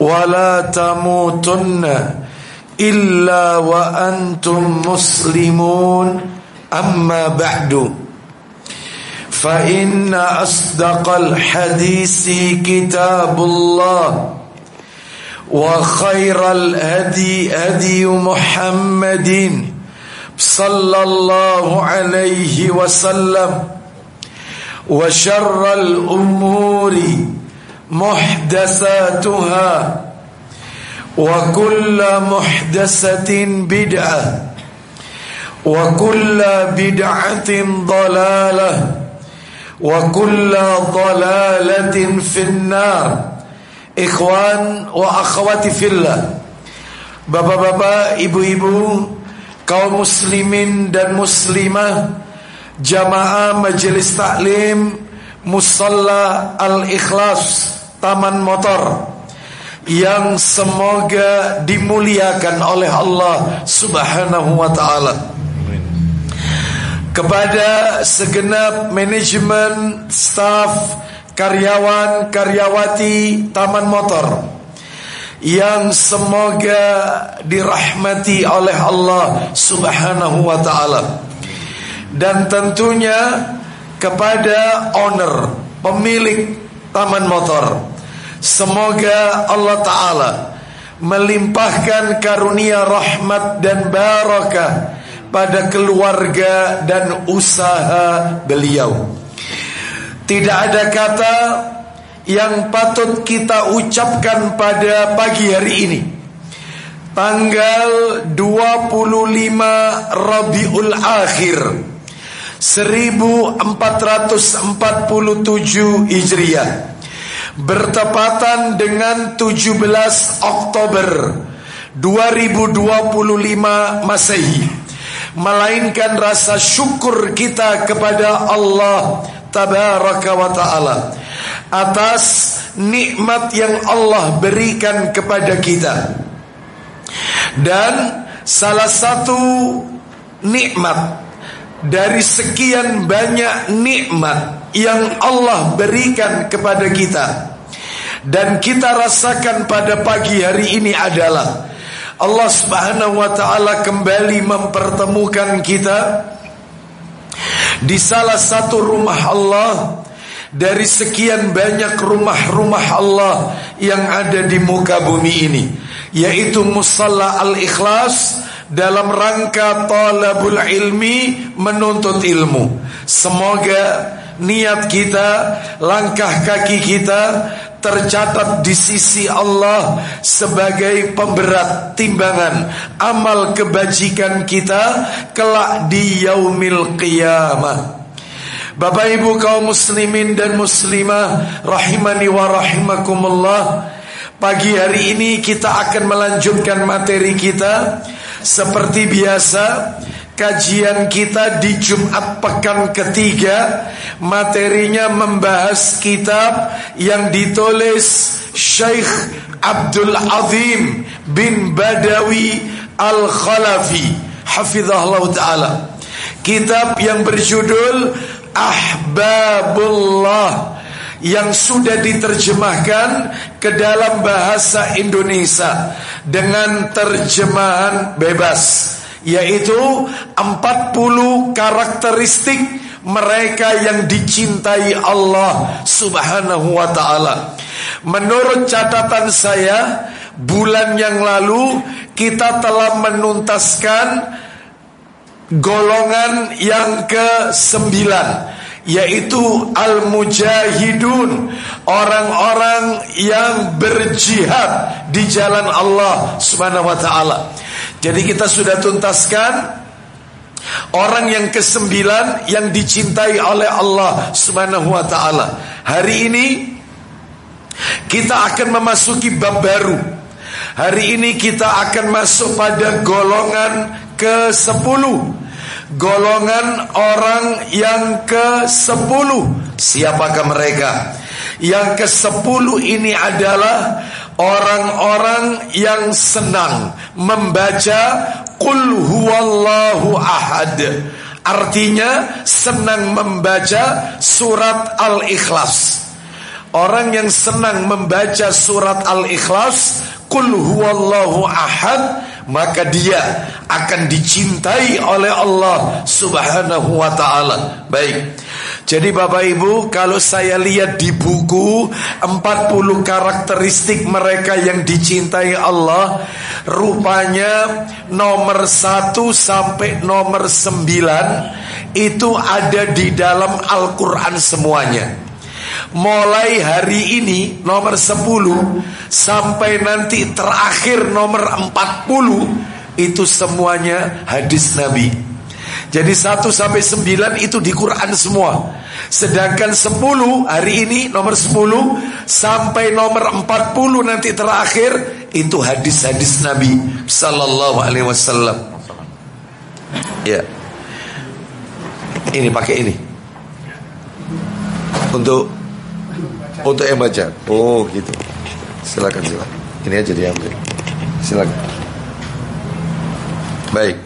ولا تموتن إلا وأنتم مسلمون. أما بعد فإن أصدق الحديث كتاب الله وخير الهدي هدي محمد صلى الله عليه وسلم وشر الأمور محدثاتها وكل محدثة بدعة وكل بدعة ضلالة وكل ضلالة في النار Ikhwan wa akhwati fillah Bapak-bapak, ibu-ibu Kaum muslimin dan muslimah Jamaah majelis taklim Musalla al-ikhlas taman motor yang semoga dimuliakan oleh Allah Subhanahu wa taala. Kepada segenap manajemen, staf, karyawan, karyawati taman motor yang semoga dirahmati oleh Allah Subhanahu wa taala. Dan tentunya kepada owner, pemilik taman motor Semoga Allah Ta'ala melimpahkan karunia rahmat dan barakah pada keluarga dan usaha beliau. Tidak ada kata yang patut kita ucapkan pada pagi hari ini. Tanggal 25 Rabiul Akhir 1447 Hijriah. Bertepatan dengan 17 Oktober 2025 Masehi. Melainkan rasa syukur kita kepada Allah tabaraka wa taala atas nikmat yang Allah berikan kepada kita. Dan salah satu nikmat dari sekian banyak nikmat yang Allah berikan kepada kita. Dan kita rasakan pada pagi hari ini adalah Allah Subhanahu wa taala kembali mempertemukan kita di salah satu rumah Allah dari sekian banyak rumah-rumah Allah yang ada di muka bumi ini yaitu Musalla Al-Ikhlas dalam rangka talabul ilmi menuntut ilmu semoga niat kita, langkah kaki kita tercatat di sisi Allah sebagai pemberat timbangan amal kebajikan kita kelak di yaumil qiyamah. Bapak Ibu kaum muslimin dan muslimah rahimani wa rahimakumullah. Pagi hari ini kita akan melanjutkan materi kita seperti biasa Kajian kita di Jumat pekan ketiga Materinya membahas kitab yang ditulis Syekh Abdul Azim bin Badawi Al-Khalafi. Hafizahullah Ta'ala. Kitab yang berjudul Ahbabullah yang sudah diterjemahkan ke dalam bahasa Indonesia dengan terjemahan bebas yaitu 40 karakteristik mereka yang dicintai Allah Subhanahu wa taala. Menurut catatan saya, bulan yang lalu kita telah menuntaskan golongan yang ke-9 yaitu al-mujahidun orang-orang yang berjihad di jalan Allah Subhanahu wa taala. Jadi kita sudah tuntaskan Orang yang kesembilan yang dicintai oleh Allah Subhanahu wa taala. Hari ini kita akan memasuki bab baru. Hari ini kita akan masuk pada golongan ke-10 golongan orang yang ke-10. Siapakah mereka? Yang ke-10 ini adalah orang-orang yang senang membaca Qul huwallahu ahad. Artinya senang membaca surat Al-Ikhlas. Orang yang senang membaca surat Al-Ikhlas, Qul huwallahu ahad maka dia akan dicintai oleh Allah Subhanahu wa taala. Baik. Jadi Bapak Ibu, kalau saya lihat di buku 40 karakteristik mereka yang dicintai Allah, rupanya nomor 1 sampai nomor 9 itu ada di dalam Al-Qur'an semuanya. Mulai hari ini nomor 10 Sampai nanti terakhir nomor 40 Itu semuanya hadis Nabi. Jadi 1 sampai 9 itu di Quran semua. Sedangkan 10 hari ini nomor 10 Sampai nomor 40 nanti terakhir Itu hadis-hadis Nabi Sallallahu alaihi wasallam. Ya. Ini pakai ini. Untuk untuk yang baca. Oh gitu. Silakan silakan. Ini aja diambil. Silakan. Baik.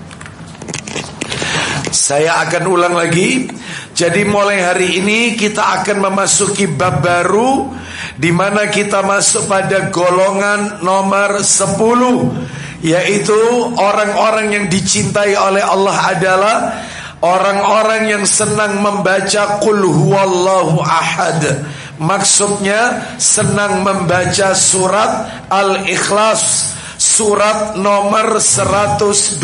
Saya akan ulang lagi. Jadi mulai hari ini kita akan memasuki bab baru di mana kita masuk pada golongan nomor 10 yaitu orang-orang yang dicintai oleh Allah adalah orang-orang yang senang membaca qul huwallahu ahad Maksudnya senang membaca surat Al-Ikhlas Surat nomor 112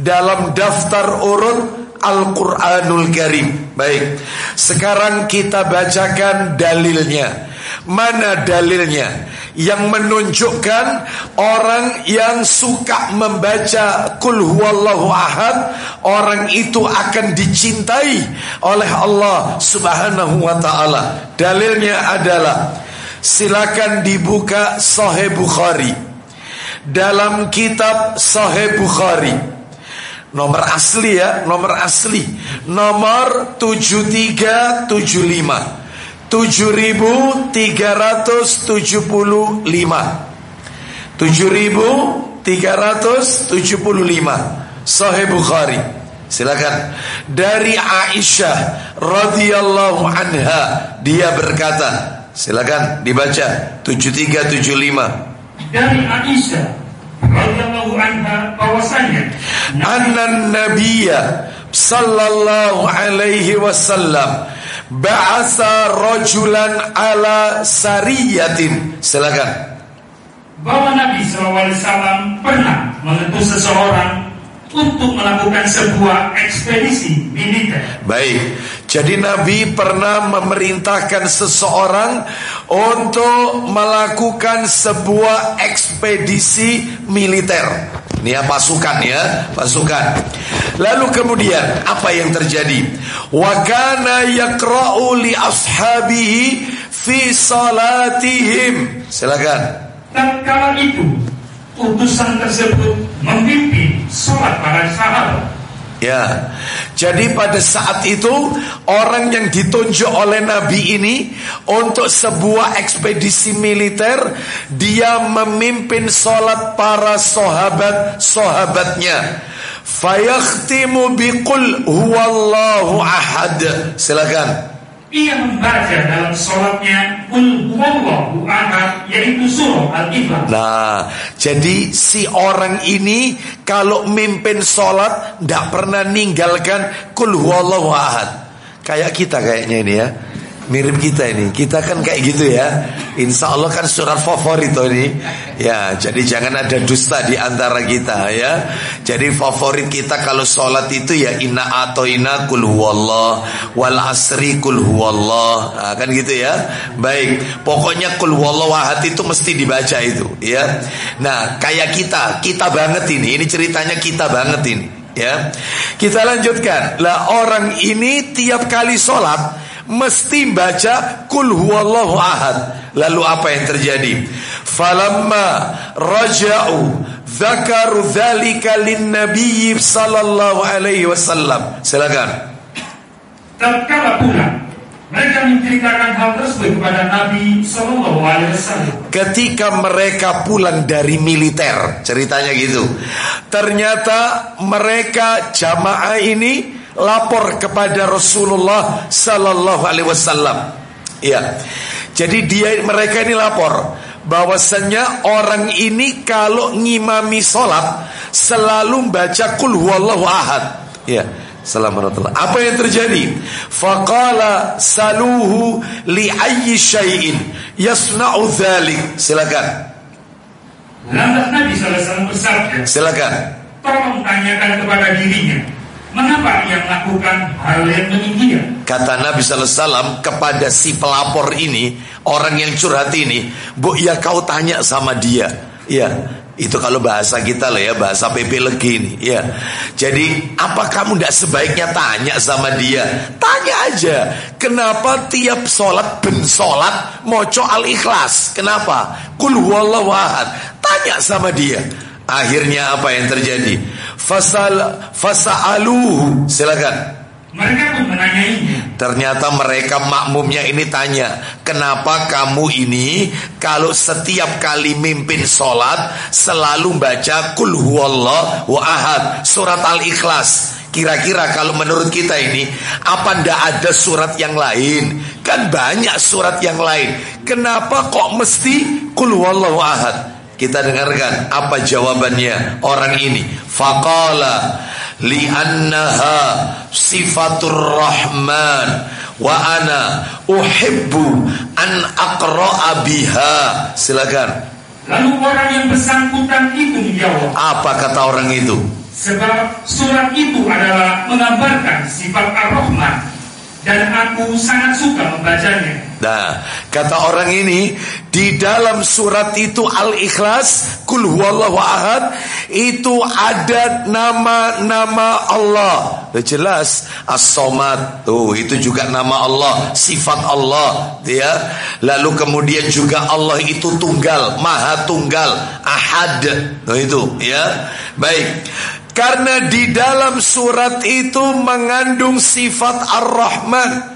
Dalam daftar urut Al-Quranul Karim. Baik Sekarang kita bacakan dalilnya. Mana dalilnya yang menunjukkan orang yang suka membaca kul huwallahu ahad orang itu akan dicintai oleh Allah Subhanahu wa taala. Dalilnya adalah silakan dibuka Sahih Bukhari. Dalam kitab Sahih Bukhari Nomor asli ya, nomor asli Nomor 7375 7375 7375 Sahih Bukhari. Silakan. Dari Aisyah radhiyallahu anha dia berkata Silakan dibaca 7375 Dari Aisyah radhiyallahu anha bahwasanya Anna Nabiyya sallallahu alaihi wasallam ba'asa rajulan ala sariyatin. Silakan. Bahwa Nabi SAW pernah mengutus seseorang untuk melakukan sebuah ekspedisi militer. Baik, jadi Nabi pernah memerintahkan seseorang untuk melakukan sebuah ekspedisi militer. Ini ya pasukan ya, pasukan. Lalu kemudian apa yang terjadi? Wa kana yaqra'u li ashabihi fi salatihim. Silakan. Dan kala itu utusan tersebut memimpin sholat para sahabat. Ya, jadi pada saat itu orang yang ditunjuk oleh Nabi ini untuk sebuah ekspedisi militer, dia memimpin sholat para sahabat sahabatnya. Fayakhtimu biqul huwallahu ahad. Silakan ia membaca dalam sholatnya Qul huwallahu ahad yaitu surah Al-Ikhlas. Nah, jadi si orang ini kalau mimpin sholat tidak pernah ninggalkan Qul huwallahu ahad. Kayak kita kayaknya ini ya. Mirip kita ini. Kita kan kayak gitu ya. Insya Allah kan surat favorit ini. Ya, jadi jangan ada dusta di antara kita ya. Jadi favorit kita kalau sholat itu ya inna atau inna kul huwallah wal asri kul huwallah. Nah, kan gitu ya. Baik, pokoknya kul huwallah wahad itu mesti dibaca itu ya. Nah, kayak kita, kita banget ini. Ini ceritanya kita banget ini ya. Kita lanjutkan. Lah orang ini tiap kali sholat mesti baca kul huwallahu ahad. Lalu apa yang terjadi? Falamma raja'u dzakaru dzalika lin nabiy sallallahu alaihi wasallam. Silakan. Tatkala pula mereka menceritakan hal tersebut kepada Nabi Sallallahu Alaihi Wasallam. Ketika mereka pulang dari militer, ceritanya gitu. Ternyata mereka jamaah ini lapor kepada Rasulullah sallallahu alaihi wasallam. Iya. Jadi dia mereka ini lapor bahwasanya orang ini kalau ngimami sholat selalu baca kul huwallahu ahad. Iya. Assalamualaikum Apa yang terjadi? Faqala saluhu li ayyi syai'in yasna'u dzalik. Silakan. Lantas Nabi SAW bersabda. Silakan. Tolong tanyakan kepada dirinya Mengapa ia melakukan hal yang demikian? Kata Nabi Wasallam kepada si pelapor ini, orang yang curhat ini, bu ya kau tanya sama dia, ya itu kalau bahasa kita lah ya bahasa PP legi ini, ya. Jadi apa kamu tidak sebaiknya tanya sama dia? Tanya aja, kenapa tiap sholat ben sholat moco al ikhlas? Kenapa? Kul huwallahu ahad. Tanya sama dia. Akhirnya apa yang terjadi? Fasal fasa'aluhu. Silakan. Mereka pun menanyainya. Ternyata mereka makmumnya ini tanya, kenapa kamu ini kalau setiap kali mimpin sholat selalu baca kul huwallah wa ahad surat al-ikhlas. Kira-kira kalau menurut kita ini apa ndak ada surat yang lain? Kan banyak surat yang lain. Kenapa kok mesti kul huwallahu ahad? Kita dengarkan apa jawabannya orang ini. Faqala li'annaha sifatur rahman wa ana uhibbu an aqra'a biha. Silakan. Lalu orang yang bersangkutan itu menjawab. Apa kata orang itu? Sebab surat itu adalah menggambarkan sifat Ar-Rahman dan aku sangat suka membacanya. Nah, kata orang ini di dalam surat itu Al-Ikhlas, Kul huwallahu ahad, itu ada nama-nama Allah. Jelas As-Somad. Tuh, itu juga nama Allah, sifat Allah, ya. Lalu kemudian juga Allah itu tunggal, Maha Tunggal, Ahad. Nah, itu, ya. Baik. Karena di dalam surat itu mengandung sifat Ar-Rahman.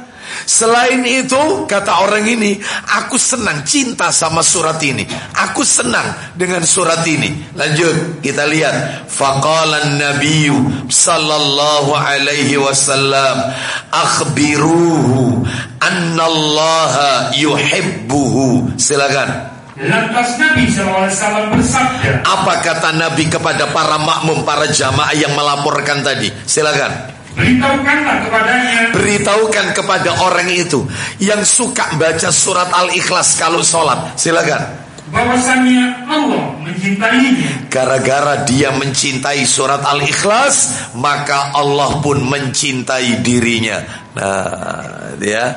Selain itu, kata orang ini, aku senang cinta sama surat ini. Aku senang dengan surat ini. Lanjut, kita lihat. Faqalan Nabiyu sallallahu alaihi wasallam, akhbiruhu annallaha yuhibbuhu. Silakan. Lantas Nabi SAW bersabda Apa kata Nabi kepada para makmum, para jamaah yang melaporkan tadi? Silakan. Beritahukanlah kepadanya Beritahukan kepada orang itu Yang suka baca surat Al-Ikhlas kalau sholat Silakan bahwasanya Allah mencintainya. Gara-gara dia mencintai surat Al-Ikhlas, maka Allah pun mencintai dirinya. Nah, dia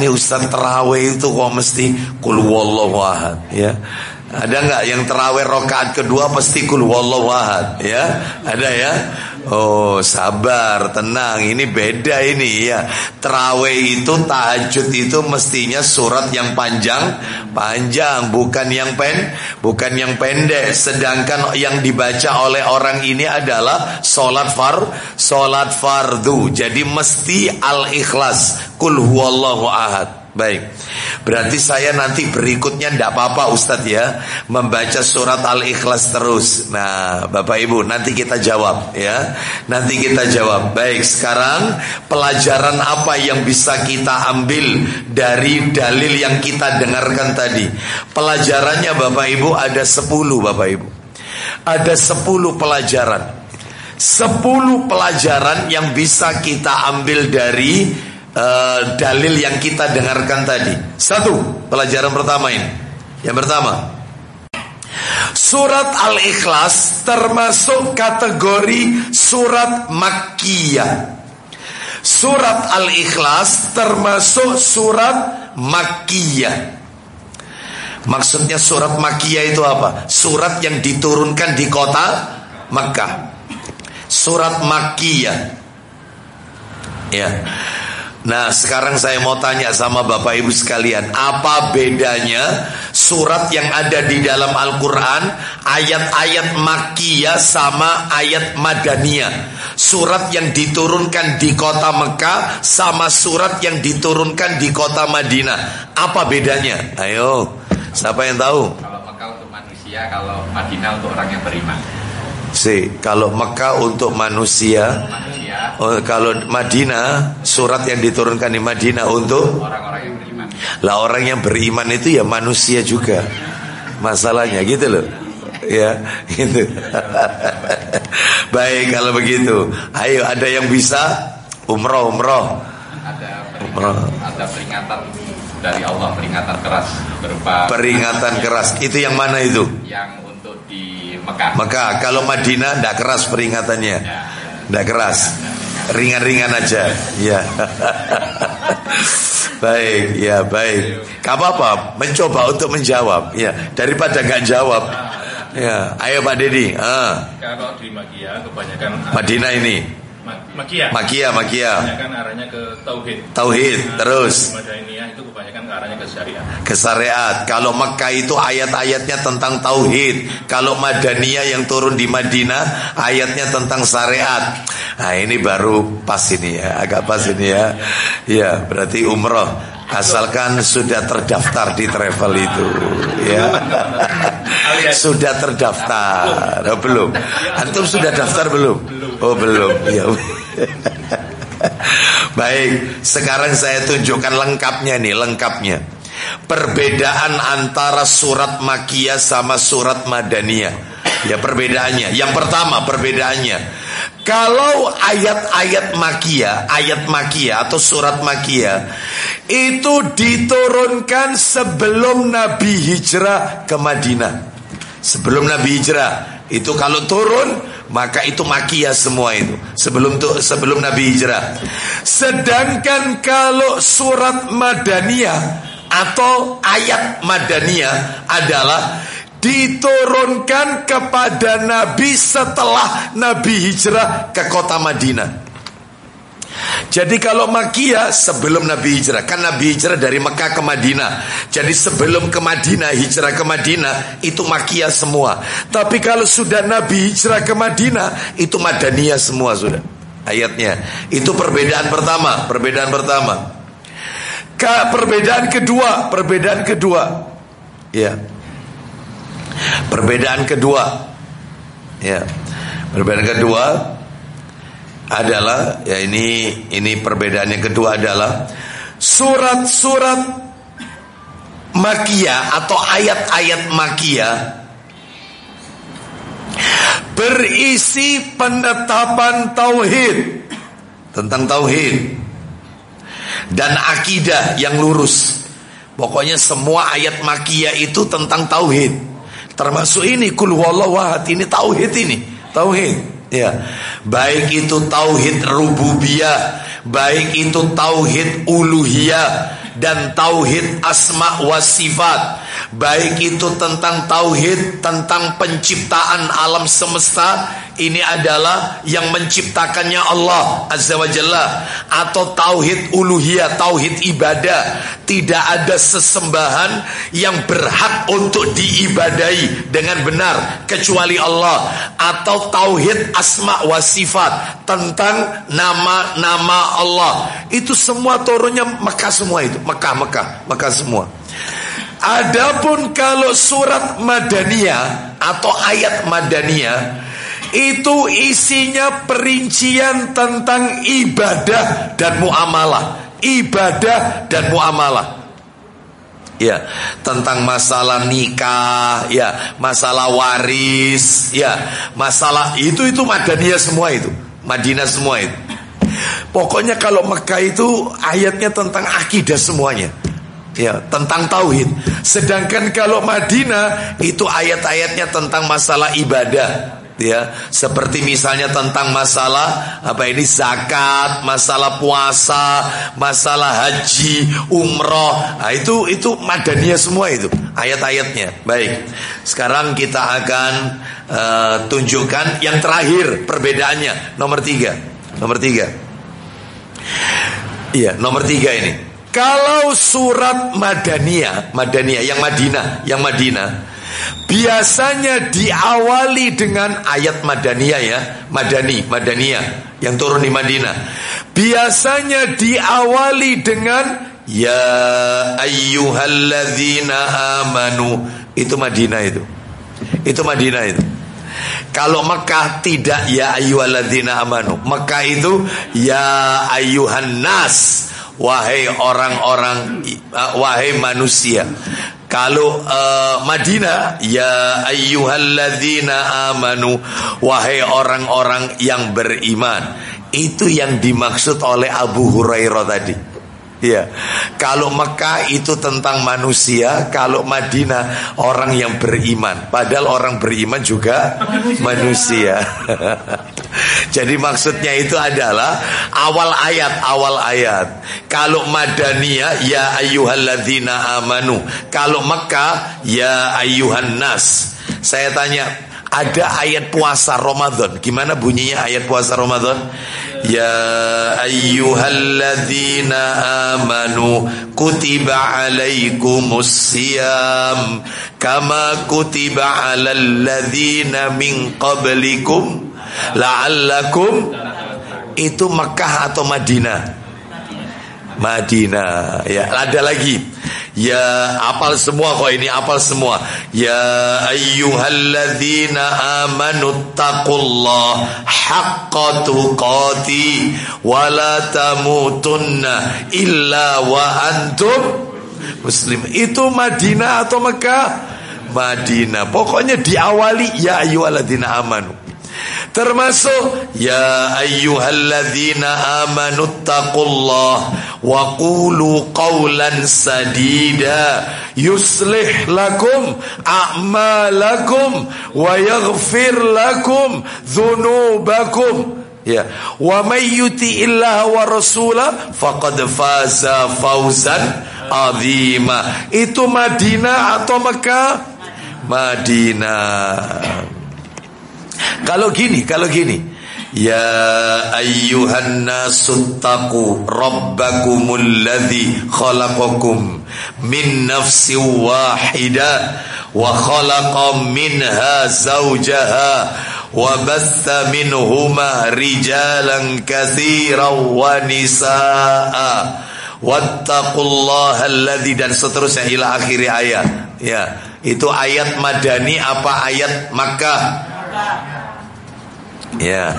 nih Ustaz terawih itu kok mesti kul wallahu ahad, ya. Ada nggak yang terawih rokaat kedua pasti kul wallahu ya? Ada ya? Oh sabar tenang. Ini beda ini ya. Terawih itu tahajud itu mestinya surat yang panjang Panjang bukan yang pen Bukan yang pendek. Sedangkan yang dibaca oleh orang ini adalah Sholat far Sholat fardu. Jadi mesti al-ikhlas. Kul huwallahu ahad Baik, berarti saya nanti berikutnya tidak apa-apa Ustadz ya. Membaca surat Al-Ikhlas terus. Nah Bapak Ibu nanti kita jawab ya. Nanti kita jawab. Baik sekarang pelajaran apa yang bisa kita ambil Dari dalil yang kita dengarkan tadi? Pelajarannya Bapak Ibu ada 10 Bapak Ibu. Ada 10 pelajaran. 10 pelajaran yang bisa kita ambil dari uh, dalil yang kita dengarkan tadi. Satu, pelajaran pertama ini. Yang pertama, Surat Al-Ikhlas termasuk kategori surat Makkiyah. Surat Al-Ikhlas termasuk surat Makkiyah. Maksudnya surat Makkiyah itu apa? Surat yang diturunkan di kota Makkah. Surat Makkiyah. Ya. Nah sekarang saya mau tanya sama Bapak Ibu sekalian Apa bedanya surat yang ada di dalam Al-Quran Ayat-ayat Makkiyah sama ayat Madaniyah Surat yang diturunkan di kota Mekah Sama surat yang diturunkan di kota Madinah Apa bedanya? Ayo siapa yang tahu? Kalau Mekah untuk manusia Kalau Madinah untuk orang yang beriman Si, kalau Mekah untuk manusia, manusia. Oh, kalau Madinah surat yang diturunkan di Madinah untuk orang-orang yang beriman. Lah orang yang beriman itu ya manusia juga. Masalahnya gitu loh. Ya, gitu. Baik kalau begitu. Ayo ada yang bisa umroh umroh. Ada peringatan, umroh. ada peringatan dari Allah peringatan keras berupa peringatan keras. Itu yang mana itu? Yang Mekah. Mekah. Kalau Madinah tidak keras peringatannya. Tidak keras. Ringan-ringan aja. Ya. baik, ya baik. Gak apa-apa, mencoba untuk menjawab. Ya, daripada nggak jawab. Ya, ayo Pak Dedi. Ah. Kalau di Makia kebanyakan Madinah ini. Makia. Makia, Makia. Kebanyakan arahnya ke tauhid. Tauhid, nah, terus. Madaniyah itu kebanyakan ke arahnya ke syariat. Ke syariat. Kalau Mekah itu ayat-ayatnya tentang tauhid. Kalau Madaniyah yang turun di Madinah ayatnya tentang syariat. Nah, ini baru pas ini ya, agak pas ini ya. Ya, berarti umroh. Asalkan sudah terdaftar di travel itu, ya. sudah terdaftar, oh, belum? Antum sudah daftar belum? Oh belum, ya. Baik, sekarang saya tunjukkan lengkapnya nih, lengkapnya. Perbedaan antara surat Makiyah sama surat Madaniyah. Ya perbedaannya. Yang pertama perbedaannya kalau ayat-ayat makia, ayat makia atau surat makia itu diturunkan sebelum Nabi hijrah ke Madinah. Sebelum Nabi hijrah, itu kalau turun maka itu makia semua itu sebelum tuh sebelum Nabi hijrah. Sedangkan kalau surat Madaniyah atau ayat Madaniyah adalah diturunkan kepada Nabi setelah Nabi hijrah ke kota Madinah. Jadi kalau Makia sebelum Nabi hijrah Kan Nabi hijrah dari Mekah ke Madinah. Jadi sebelum ke Madinah Hijrah ke Madinah Itu Makia semua. Tapi kalau sudah Nabi hijrah ke Madinah Itu Madaniyah semua sudah. Ayatnya Itu perbedaan pertama Perbedaan pertama. Ke Perbedaan kedua Perbedaan kedua. Ya Perbedaan kedua ya. Perbedaan kedua adalah ya ini ini perbedaan yang kedua adalah surat-surat makia atau ayat-ayat makia berisi penetapan tauhid tentang tauhid dan akidah yang lurus. Pokoknya semua ayat makia itu tentang tauhid. Termasuk ini kul wahad ini tauhid ini, tauhid. Ya. Baik itu tauhid rububiyah, baik itu tauhid uluhiyah dan tauhid asma wa sifat. Baik itu tentang tauhid tentang penciptaan alam semesta ini adalah yang menciptakannya Allah Azza wa Jalla atau tauhid uluhiyah, tauhid ibadah. Tidak ada sesembahan yang berhak untuk diibadai dengan benar kecuali Allah atau tauhid asma wa sifat tentang nama-nama Allah. Itu semua turunnya Mekah semua itu, Mekah, Mekah, Mekah semua. Adapun kalau surat Madaniyah atau ayat Madaniyah itu isinya perincian tentang ibadah dan muamalah. Ibadah dan muamalah. Ya, tentang masalah nikah, ya, masalah waris, ya, masalah itu itu Madaniyah semua itu. Madinah semua itu. Pokoknya kalau Mekah itu ayatnya tentang akidah semuanya. Ya, tentang tauhid. Sedangkan kalau Madinah itu ayat-ayatnya tentang masalah ibadah ya seperti misalnya tentang masalah apa ini zakat, masalah puasa, masalah haji, umroh, nah, itu itu madaniyah semua itu ayat-ayatnya. Baik, sekarang kita akan uh, tunjukkan yang terakhir perbedaannya nomor tiga, nomor tiga, iya nomor tiga ini. Kalau surat Madaniyah, Madaniyah yang Madinah, yang Madinah Biasanya diawali dengan ayat Madaniyah ya Madani, Madaniyah Yang turun di Madinah. Biasanya diawali dengan Ya ayyuhalladzina amanu. Itu Madinah itu. Itu Madinah itu. Kalau Mekah tidak ya ayyuhalladzina amanu. Mekah itu ya ayyuhan nas Wahai orang-orang Wahai manusia kalau uh, Madinah ya ayyuhalladzina amanu wahai orang-orang yang beriman. Itu yang dimaksud oleh Abu Hurairah tadi. Ya, kalau Mekah itu tentang manusia, kalau Madinah orang yang beriman. Padahal orang beriman juga manusia. Jadi maksudnya itu adalah awal ayat, awal ayat. Kalau Madaniyah ya ayyuhalladzina amanu. Kalau Mekah ya ayyuhan nas. Saya tanya, ada ayat puasa Ramadan. Gimana bunyinya ayat puasa Ramadan? Ya ayyuhalladzina amanu kutiba alaikumus siyam kama kutiba alal ladzina min qablikum la'allakum itu Mekah atau Madinah? Madinah. Ya, ada lagi. Ya, apal semua kok ini apal semua. Ya ayyuhalladzina amanu taqullah haqqa tuqati wa la tamutunna illa wa antum muslim. Itu Madinah atau Mekah? Madinah. Pokoknya diawali ya ayyuhalladzina amanu. Termasuk ya ayyuhalladzina amanu taqullah wa qulu qawlan sadida yuslih lakum a'malakum wa yaghfir lakum dhunubakum Ya, wa may yuti illah wa rasula faqad faza fauzan azima. Itu Madinah atau Mekah? Madinah. Kalau gini, kalau gini. Ya ayyuhan nasu taqu rabbakumul ladzi khalaqakum min nafsin wahidah wa khalaqa minha zawjaha wa batha minhuma rijalan katsiran wa nisaa wattaqullaha alladzi dan seterusnya ila akhir ayat. Ya itu ayat madani apa ayat makkah Ya.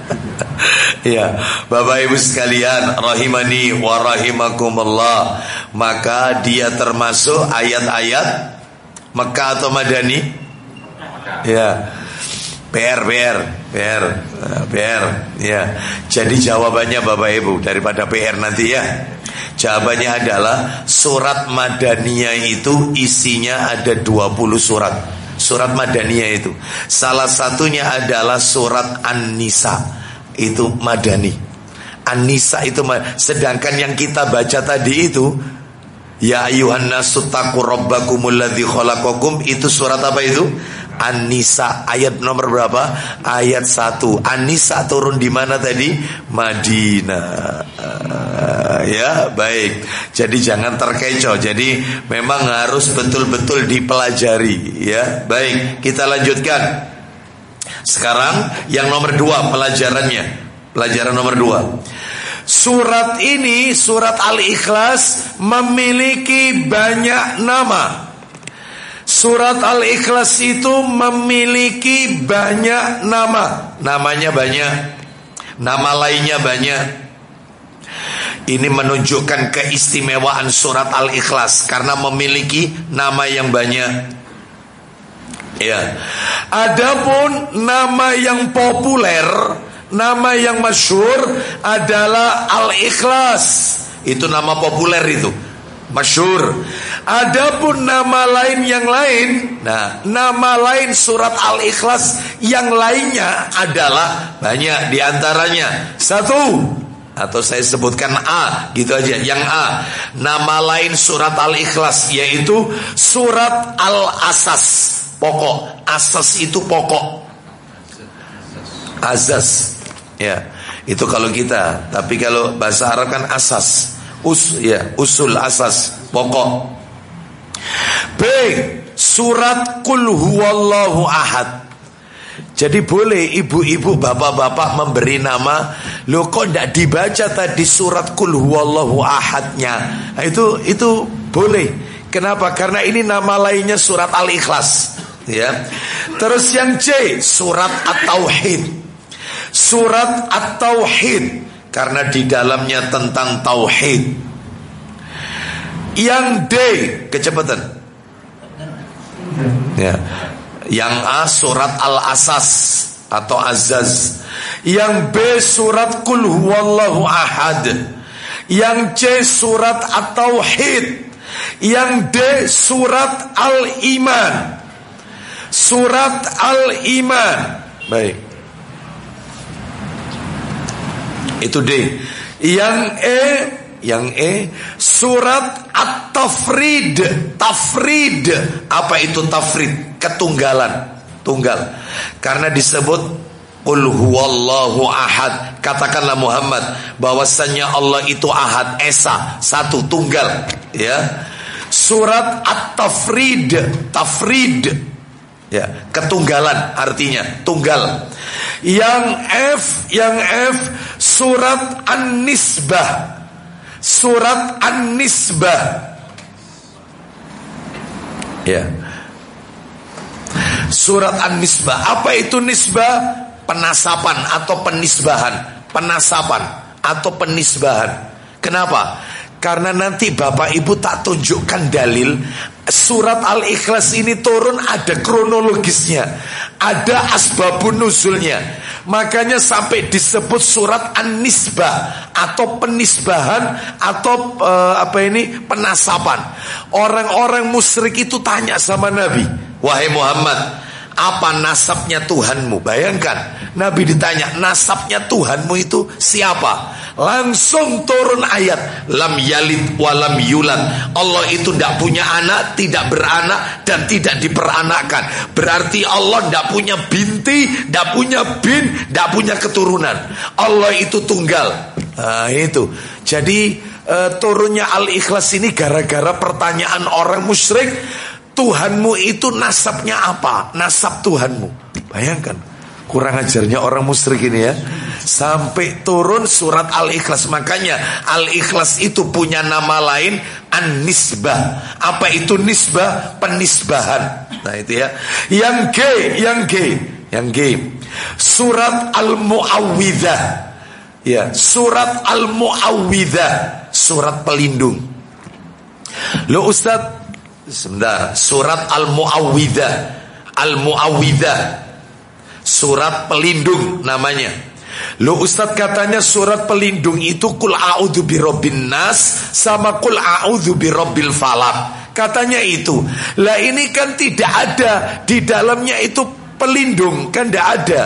ya, Bapak Ibu sekalian rahimani wa rahimakumullah. Maka dia termasuk ayat-ayat Mekah atau Madani? Ya. PR, PR, PR, PR, ya. Jadi jawabannya Bapak Ibu daripada PR nanti ya. Jawabannya adalah surat Madaniyah itu isinya ada 20 surat surat Madaniyah itu. Salah satunya adalah surat An-Nisa. Itu Madani. An-Nisa itu sedangkan yang kita baca tadi itu Ya ayuhan nasu taqu rabbakumul khalaqakum itu surat apa itu? An-Nisa ayat nomor berapa? Ayat 1. An-Nisa turun di mana tadi? Madinah. Ya, baik. Jadi jangan terkecoh. Jadi memang harus betul-betul dipelajari, ya. Baik, kita lanjutkan. Sekarang yang nomor dua pelajarannya. Pelajaran nomor dua. Surat ini, surat Al-Ikhlas memiliki banyak nama. Surat Al-Ikhlas itu memiliki banyak nama. Namanya banyak. Nama lainnya banyak. Ini menunjukkan keistimewaan surat Al-Ikhlas karena memiliki nama yang banyak. Ya. Adapun nama yang populer Nama yang masyhur adalah Al-Ikhlas. Itu nama populer itu. Masyhur. Adapun nama lain yang lain, nah, nama lain surat Al-Ikhlas yang lainnya adalah banyak di antaranya. Satu, atau saya sebutkan A gitu aja yang A nama lain surat Al-Ikhlas yaitu surat Al-Asas pokok asas itu pokok azas Ya, itu kalau kita. Tapi kalau bahasa Arab kan asas. Us ya, usul asas, pokok. B. Surat Kul huwallahu ahad. Jadi boleh ibu-ibu bapak-bapak memberi nama Loh kok tidak dibaca tadi surat Kul huwallahu ahadnya nah, Itu itu boleh Kenapa? Karena ini nama lainnya surat Al-Ikhlas ya. Terus yang C Surat At-Tauhid Surat At-Tauhid karena di dalamnya tentang tauhid. Yang D kecepatan. Ya. Yang A surat Al-Asas atau Azaz. Yang B surat Kul huwallahu ahad. Yang C surat At-Tauhid. Yang D surat Al-Iman. Surat Al-Iman. Baik. Itu D. Yang E, yang E surat At-Tafrid. Tafrid. Apa itu tafrid? Ketunggalan. Tunggal. Karena disebut Qul huwallahu ahad Katakanlah Muhammad bahwasannya Allah itu ahad Esa Satu tunggal ya Surat At-Tafrid Tafrid Ya, ketunggalan artinya tunggal. Yang F, yang F surat An-Nisbah. Surat An-Nisbah. Ya. Surat An-Nisbah. Apa itu nisbah? Penasapan atau penisbahan. Penasapan atau penisbahan. Kenapa? Karena nanti Bapak Ibu tak tunjukkan dalil Surat Al-Ikhlas ini turun ada kronologisnya Ada asbabun nuzulnya Makanya sampai disebut surat An-Nisbah Atau penisbahan Atau uh, apa ini penasapan Orang-orang musyrik itu tanya sama Nabi Wahai Muhammad apa nasabnya Tuhanmu? Bayangkan, Nabi ditanya, nasabnya Tuhanmu itu siapa? Langsung turun ayat, lam yalid walam yulad. Allah itu tidak punya anak, tidak beranak dan tidak diperanakkan. Berarti Allah tidak punya binti, tidak punya bin, tidak punya keturunan. Allah itu tunggal. Nah, itu. Jadi uh, turunnya Al-Ikhlas ini gara-gara pertanyaan orang musyrik Tuhanmu itu nasabnya apa? Nasab Tuhanmu. Bayangkan. Kurang ajarnya orang musyrik ini ya. Sampai turun surat Al-Ikhlas. Makanya Al-Ikhlas itu punya nama lain An-Nisbah. Apa itu nisbah? Penisbahan. Nah itu ya. Yang G, yang G, yang G. Surat Al-Mu'awwidah. Ya, surat Al-Mu'awwidah. Surat pelindung. Lo Ustadz Sebentar, surat Al-Muawwidah. Al-Muawwidah. Surat pelindung namanya. Lo Ustadz katanya surat pelindung itu kul a'udzu birabbin nas sama kul a'udzu birabbil falak. Katanya itu. Lah ini kan tidak ada di dalamnya itu pelindung kan tidak ada.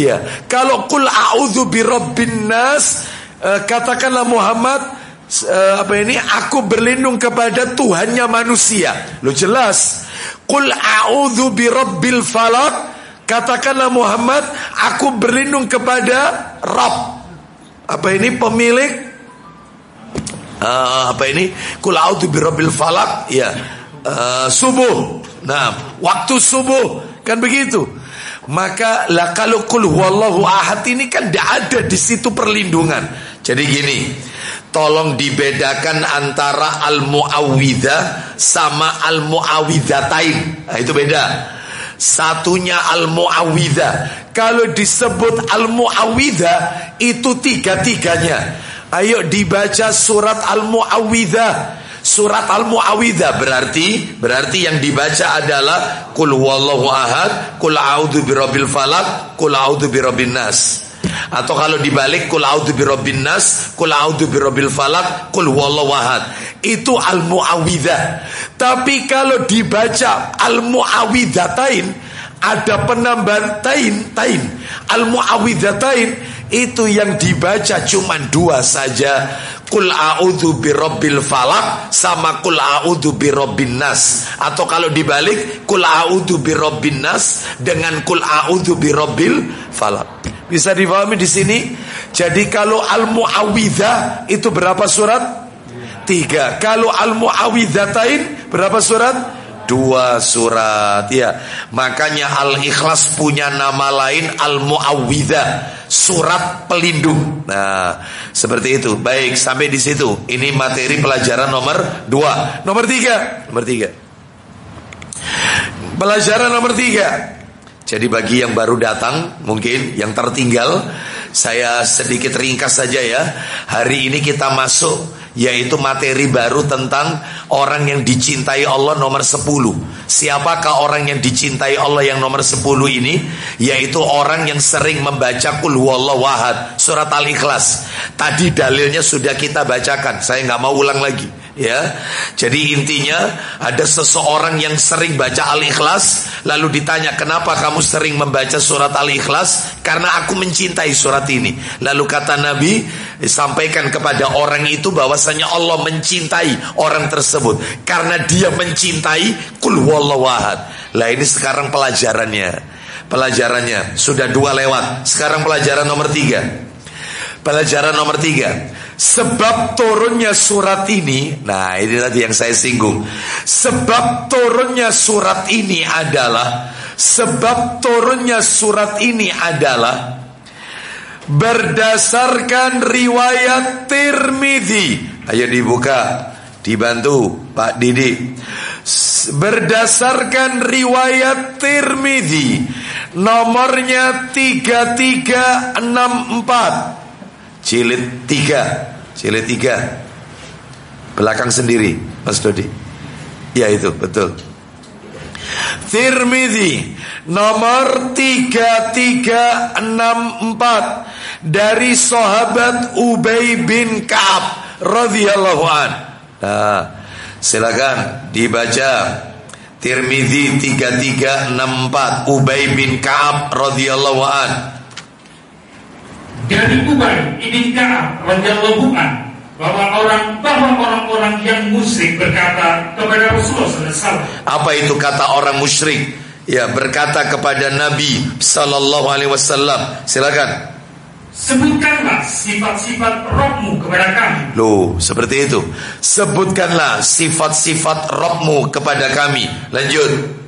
Ya, kalau kul a'udzu birabbin nas eh, katakanlah Muhammad uh, apa ini aku berlindung kepada Tuhannya manusia. Lu jelas. Qul a'udzu birabbil falak. Katakanlah Muhammad, aku berlindung kepada Rabb. Apa ini pemilik uh, apa ini? Qul a'udzu birabbil falak. Ya. Uh, subuh. Nah, waktu subuh kan begitu. Maka lah kalau huwallahu ahad ini kan tidak ada di situ perlindungan. Jadi gini, Tolong dibedakan antara al-mu'awwidah sama al-mu'awwidatain. Nah, itu beda. Satunya al-mu'awwidah. Kalau disebut al-mu'awwidah itu tiga-tiganya. Ayo dibaca surat al-mu'awwidah. Surat Al-Mu'awidah berarti berarti yang dibaca adalah Qul huwallahu ahad, Qul a'udzu birabbil falaq, Qul a'udzu birabbin nas. Atau kalau dibalik kul a'udzu birabbin nas, kul a'udzu birabbil falak, kul huwallahu. Itu al-muawwidzah. Tapi kalau dibaca al-muawwidzatain ada penambahan tain, tain. Al-muawwidzatain itu yang dibaca cuma dua saja Kul a'udhu birabbil falak sama kul a'udhu birabbin nas atau kalau dibalik kul a'udhu birabbin nas dengan kul a'udhu birabbil falak. Bisa dipahami di sini? Jadi kalau al-muawwidzah itu berapa surat? Tiga. Kalau al-muawwidzatain berapa surat? Dua surat ya. Makanya Al-Ikhlas punya nama lain Al-Muawwidzah surat pelindung. Nah, seperti itu. Baik, sampai di situ. Ini materi pelajaran nomor dua. Nomor tiga. Nomor tiga. Pelajaran nomor tiga. Jadi bagi yang baru datang, mungkin yang tertinggal, saya sedikit ringkas saja ya. Hari ini kita masuk yaitu materi baru tentang orang yang dicintai Allah nomor 10. Siapakah orang yang dicintai Allah yang nomor 10 ini? Yaitu orang yang sering membaca kul huwallahu ahad, surat Al-Ikhlas. Tadi dalilnya sudah kita bacakan, saya nggak mau ulang lagi ya. Jadi intinya ada seseorang yang sering baca Al-Ikhlas lalu ditanya kenapa kamu sering membaca surat Al-Ikhlas? Karena aku mencintai surat ini. Lalu kata Nabi sampaikan kepada orang itu bahwasanya Allah mencintai orang tersebut karena dia mencintai kul ahad. Lah ini sekarang pelajarannya. Pelajarannya sudah dua lewat. Sekarang pelajaran nomor tiga. Pelajaran nomor tiga. Sebab turunnya surat ini, nah ini tadi yang saya singgung. Sebab turunnya surat ini adalah, sebab turunnya surat ini adalah berdasarkan riwayat Tirmidzi. Ayo dibuka, dibantu Pak Didi. Berdasarkan riwayat Tirmidzi, nomornya 3364 Jilid 3 Jilid 3 Belakang sendiri Mas Dodi. Ya itu betul. Tirmidhi nomor 3364 dari sahabat Ubay bin Ka'ab radhiyallahu an. Nah, silakan dibaca. Tirmidhi 3364 Ubay bin Ka'ab radhiyallahu an dari Ubay ibn Ka'ab radhiyallahu an bahwa orang bahwa orang-orang yang musyrik berkata kepada Rasulullah SAW. Apa itu kata orang musyrik? Ya berkata kepada Nabi Sallallahu Alaihi Wasallam. Silakan. Sebutkanlah sifat-sifat Robmu kepada kami. Loh, seperti itu. Sebutkanlah sifat-sifat Robmu kepada kami. Lanjut.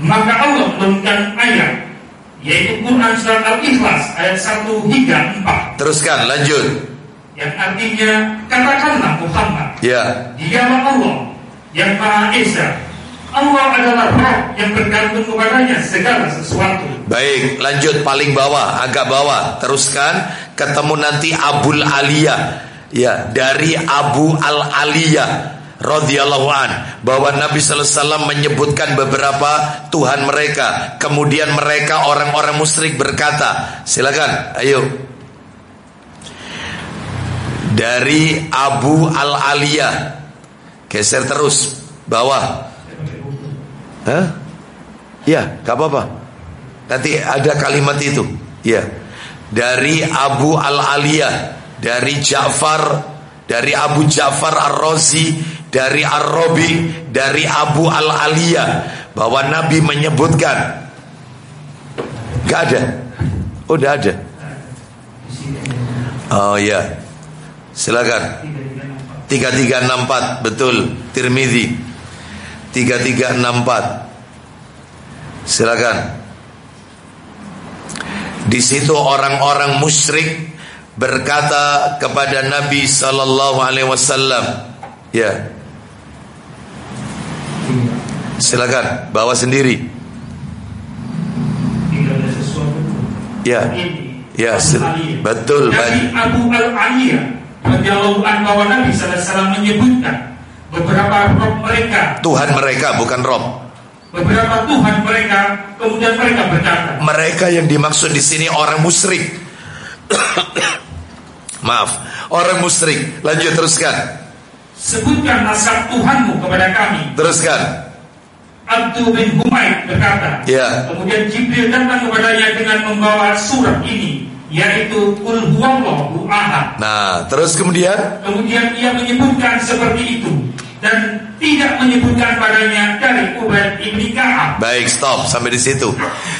Maka Allah menurunkan ayat yaitu Quran surat Al-Ikhlas ayat 1 hingga 4. Teruskan, lanjut. Yang artinya katakanlah Muhammad. Ya. Dialah Allah yang Maha Esa. Allah adalah Roh yang bergantung kepadanya segala sesuatu. Baik, lanjut paling bawah, agak bawah. Teruskan, ketemu nanti Abul Aliyah. Ya, dari Abu Al Aliyah radhiyallahu an bahwa Nabi sallallahu menyebutkan beberapa tuhan mereka. Kemudian mereka orang-orang musyrik berkata, silakan, ayo. Dari Abu Al Aliyah. Geser terus bawah. Hah? Ya, gak apa-apa. Nanti ada kalimat itu. Ya. Dari Abu Al Aliyah, dari Ja'far, dari Abu Ja'far Ar-Razi dari Ar-Rabi dari Abu Al-Aliyah bahwa Nabi menyebutkan. Gak ada. Udah ada? Oh ya Silakan. 3364 Betul. Tirmidzi 3364 Silakan. Di situ orang-orang musyrik berkata kepada Nabi sallallahu alaihi wasallam ya Silakan bawa sendiri. Ya. Ya, betul. Dari Abu Al Aliyah radhiyallahu anhu bahwa Nabi sallallahu menyebutkan beberapa roh mereka. Tuhan mereka bukan roh. Beberapa Tuhan mereka kemudian mereka berkata. Mereka yang dimaksud di sini orang musyrik. Maaf, orang musyrik. Lanjut teruskan. Sebutkan nasab Tuhanmu kepada kami. Teruskan. Abdul bin Humaid berkata. Ya. Kemudian Jibril datang kepadanya dengan membawa surat ini, yaitu Qul huwallahu ahad. Nah, terus kemudian Kemudian ia menyebutkan seperti itu dan tidak menyebutkan padanya dari Ubaid ibni Ka'ab. Baik, stop sampai di situ.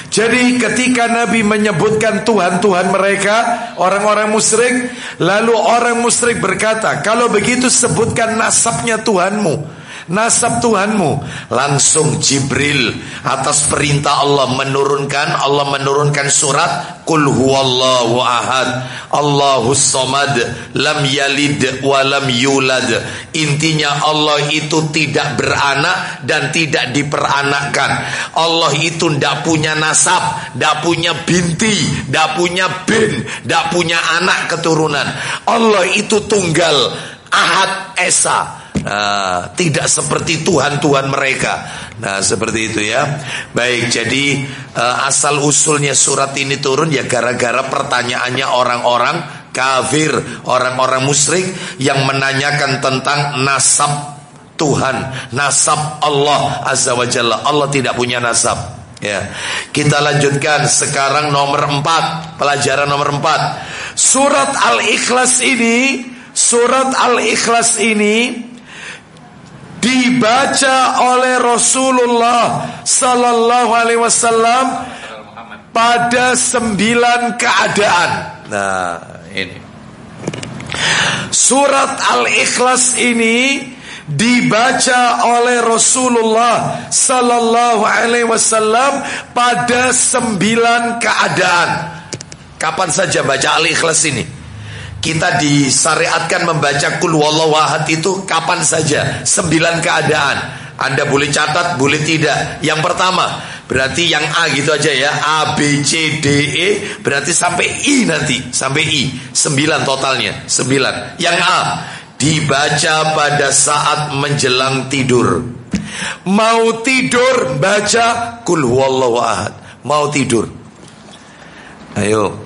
Jadi ketika Nabi menyebutkan Tuhan-Tuhan mereka, orang-orang musyrik, lalu orang musyrik berkata, "Kalau begitu sebutkan nasabnya Tuhanmu." Nasab Tuhanmu. Langsung Jibril atas perintah Allah menurunkan Allah menurunkan surat Qul huwallahu ahad Allahus samad lam yalid wa lam yulad. Intinya Allah itu tidak beranak dan tidak diperanakkan. Allah itu tidak punya nasab tidak punya binti tidak punya bin tidak punya anak keturunan. Allah itu tunggal ahad esa Nah, tidak seperti Tuhan-Tuhan mereka. Nah, seperti itu ya. Baik, jadi uh, asal usulnya surat ini turun ya gara-gara pertanyaannya orang-orang kafir, orang-orang musyrik yang menanyakan tentang nasab Tuhan, nasab Allah Azza wa Jalla. Allah tidak punya nasab. Ya. Kita lanjutkan sekarang nomor 4, pelajaran nomor 4. Surat Al-Ikhlas ini, surat Al-Ikhlas ini dibaca oleh Rasulullah Sallallahu Alaihi Wasallam pada sembilan keadaan. Nah, ini surat Al-Ikhlas ini dibaca oleh Rasulullah Sallallahu Alaihi Wasallam pada sembilan keadaan. Kapan saja baca Al-Ikhlas ini? Kita disyariatkan membaca kul wallahu ahad itu kapan saja, sembilan keadaan. Anda boleh catat, boleh tidak. Yang pertama, berarti yang A gitu aja ya. A, B, C, D, E, berarti sampai I nanti, sampai I. Sembilan totalnya, sembilan. Yang A, dibaca pada saat menjelang tidur. Mau tidur, baca kul wallahu ahad. Mau tidur. Ayo.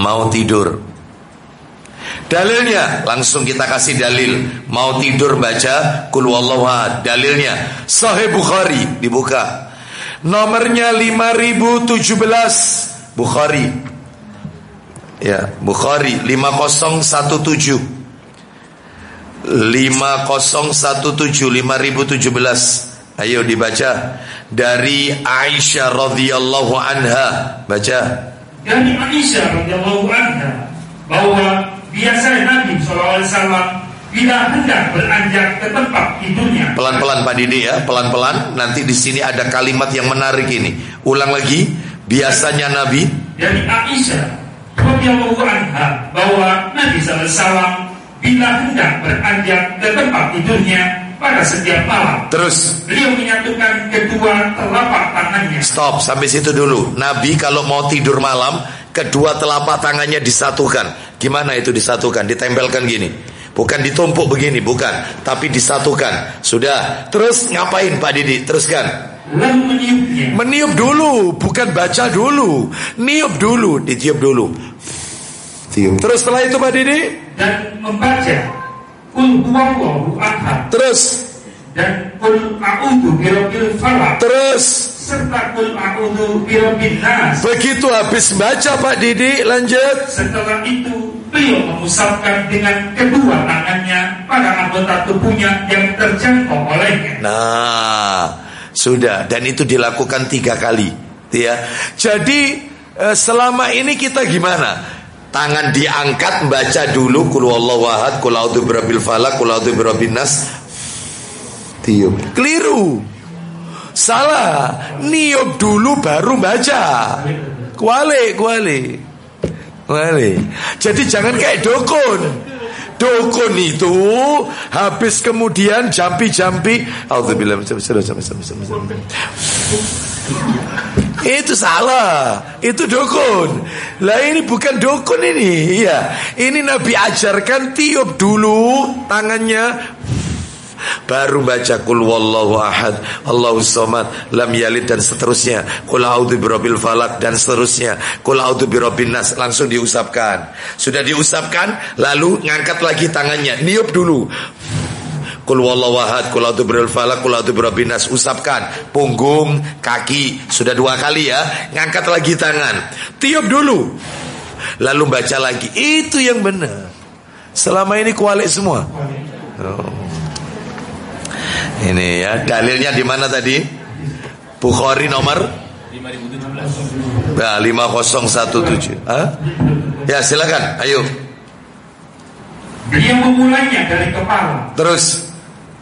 Mau tidur. Dalilnya langsung kita kasih dalil. Mau tidur baca kul Dalilnya Sahih Bukhari dibuka. Nomornya 5017 Bukhari. Ya, Bukhari 5017. 5017 5017 Ayo dibaca dari Aisyah radhiyallahu anha baca dari Aisyah radhiyallahu anha bahwa biasanya Nabi SAW bila hendak beranjak ke tempat tidurnya. Pelan-pelan Pak Didi ya, pelan-pelan. Nanti di sini ada kalimat yang menarik ini. Ulang lagi. Biasanya Nabi dari Aisyah radhiyallahu anha bahwa Nabi SAW bila hendak beranjak ke tempat tidurnya pada setiap malam. Terus beliau menyatukan kedua telapak tangannya. Stop sampai situ dulu. Nabi kalau mau tidur malam kedua telapak tangannya disatukan. Gimana itu disatukan? Ditempelkan gini. Bukan ditumpuk begini, bukan. Tapi disatukan. Sudah. Terus ngapain Pak Didi? Teruskan. meniupnya. Meniup dulu, bukan baca dulu. Niup dulu, ditiup dulu. Tiup. Terus setelah itu Pak Didi? Dan membaca. Terus. Dan. Terus Begitu habis baca Pak Didi, lanjut. Setelah itu beliau memusatkan dengan kedua tangannya pada anggota tubuhnya yang terjangkau olehnya. Nah, sudah dan itu dilakukan tiga kali, ya. Jadi eh, selama ini kita gimana? Tangan diangkat baca dulu kul wallahu ahad, kul a'udzu birabbil falaq, kul a'udzu birabbin nas. Tiup. Keliru. Salah. Niup dulu baru baca. Kuali, kuali. Kuali. Jadi jangan kayak dukun. Dukun itu habis kemudian jampi-jampi. Itu salah. Itu dukun. Lah ini bukan dukun ini. Iya. Ini Nabi ajarkan tiup dulu tangannya baru baca kul wallahu ahad Allahu somad lam yalid dan seterusnya kul a'udzu birabbil falak dan seterusnya kul a'udzu birabbin nas langsung diusapkan sudah diusapkan lalu ngangkat lagi tangannya niup dulu Kul wallahu ahad, kul a'udzu birabbil falak, kul a'udzu birabbin nas. Usapkan punggung, kaki, sudah dua kali ya. Ngangkat lagi tangan. Tiup dulu. Lalu baca lagi. Itu yang benar. Selama ini kualik semua. Oh. Ini ya, dalilnya di mana tadi? Bukhari nomor 5017. Ya, 5017. Hah? Ya, silakan. Ayo. Dia memulainya dari kepala, Terus,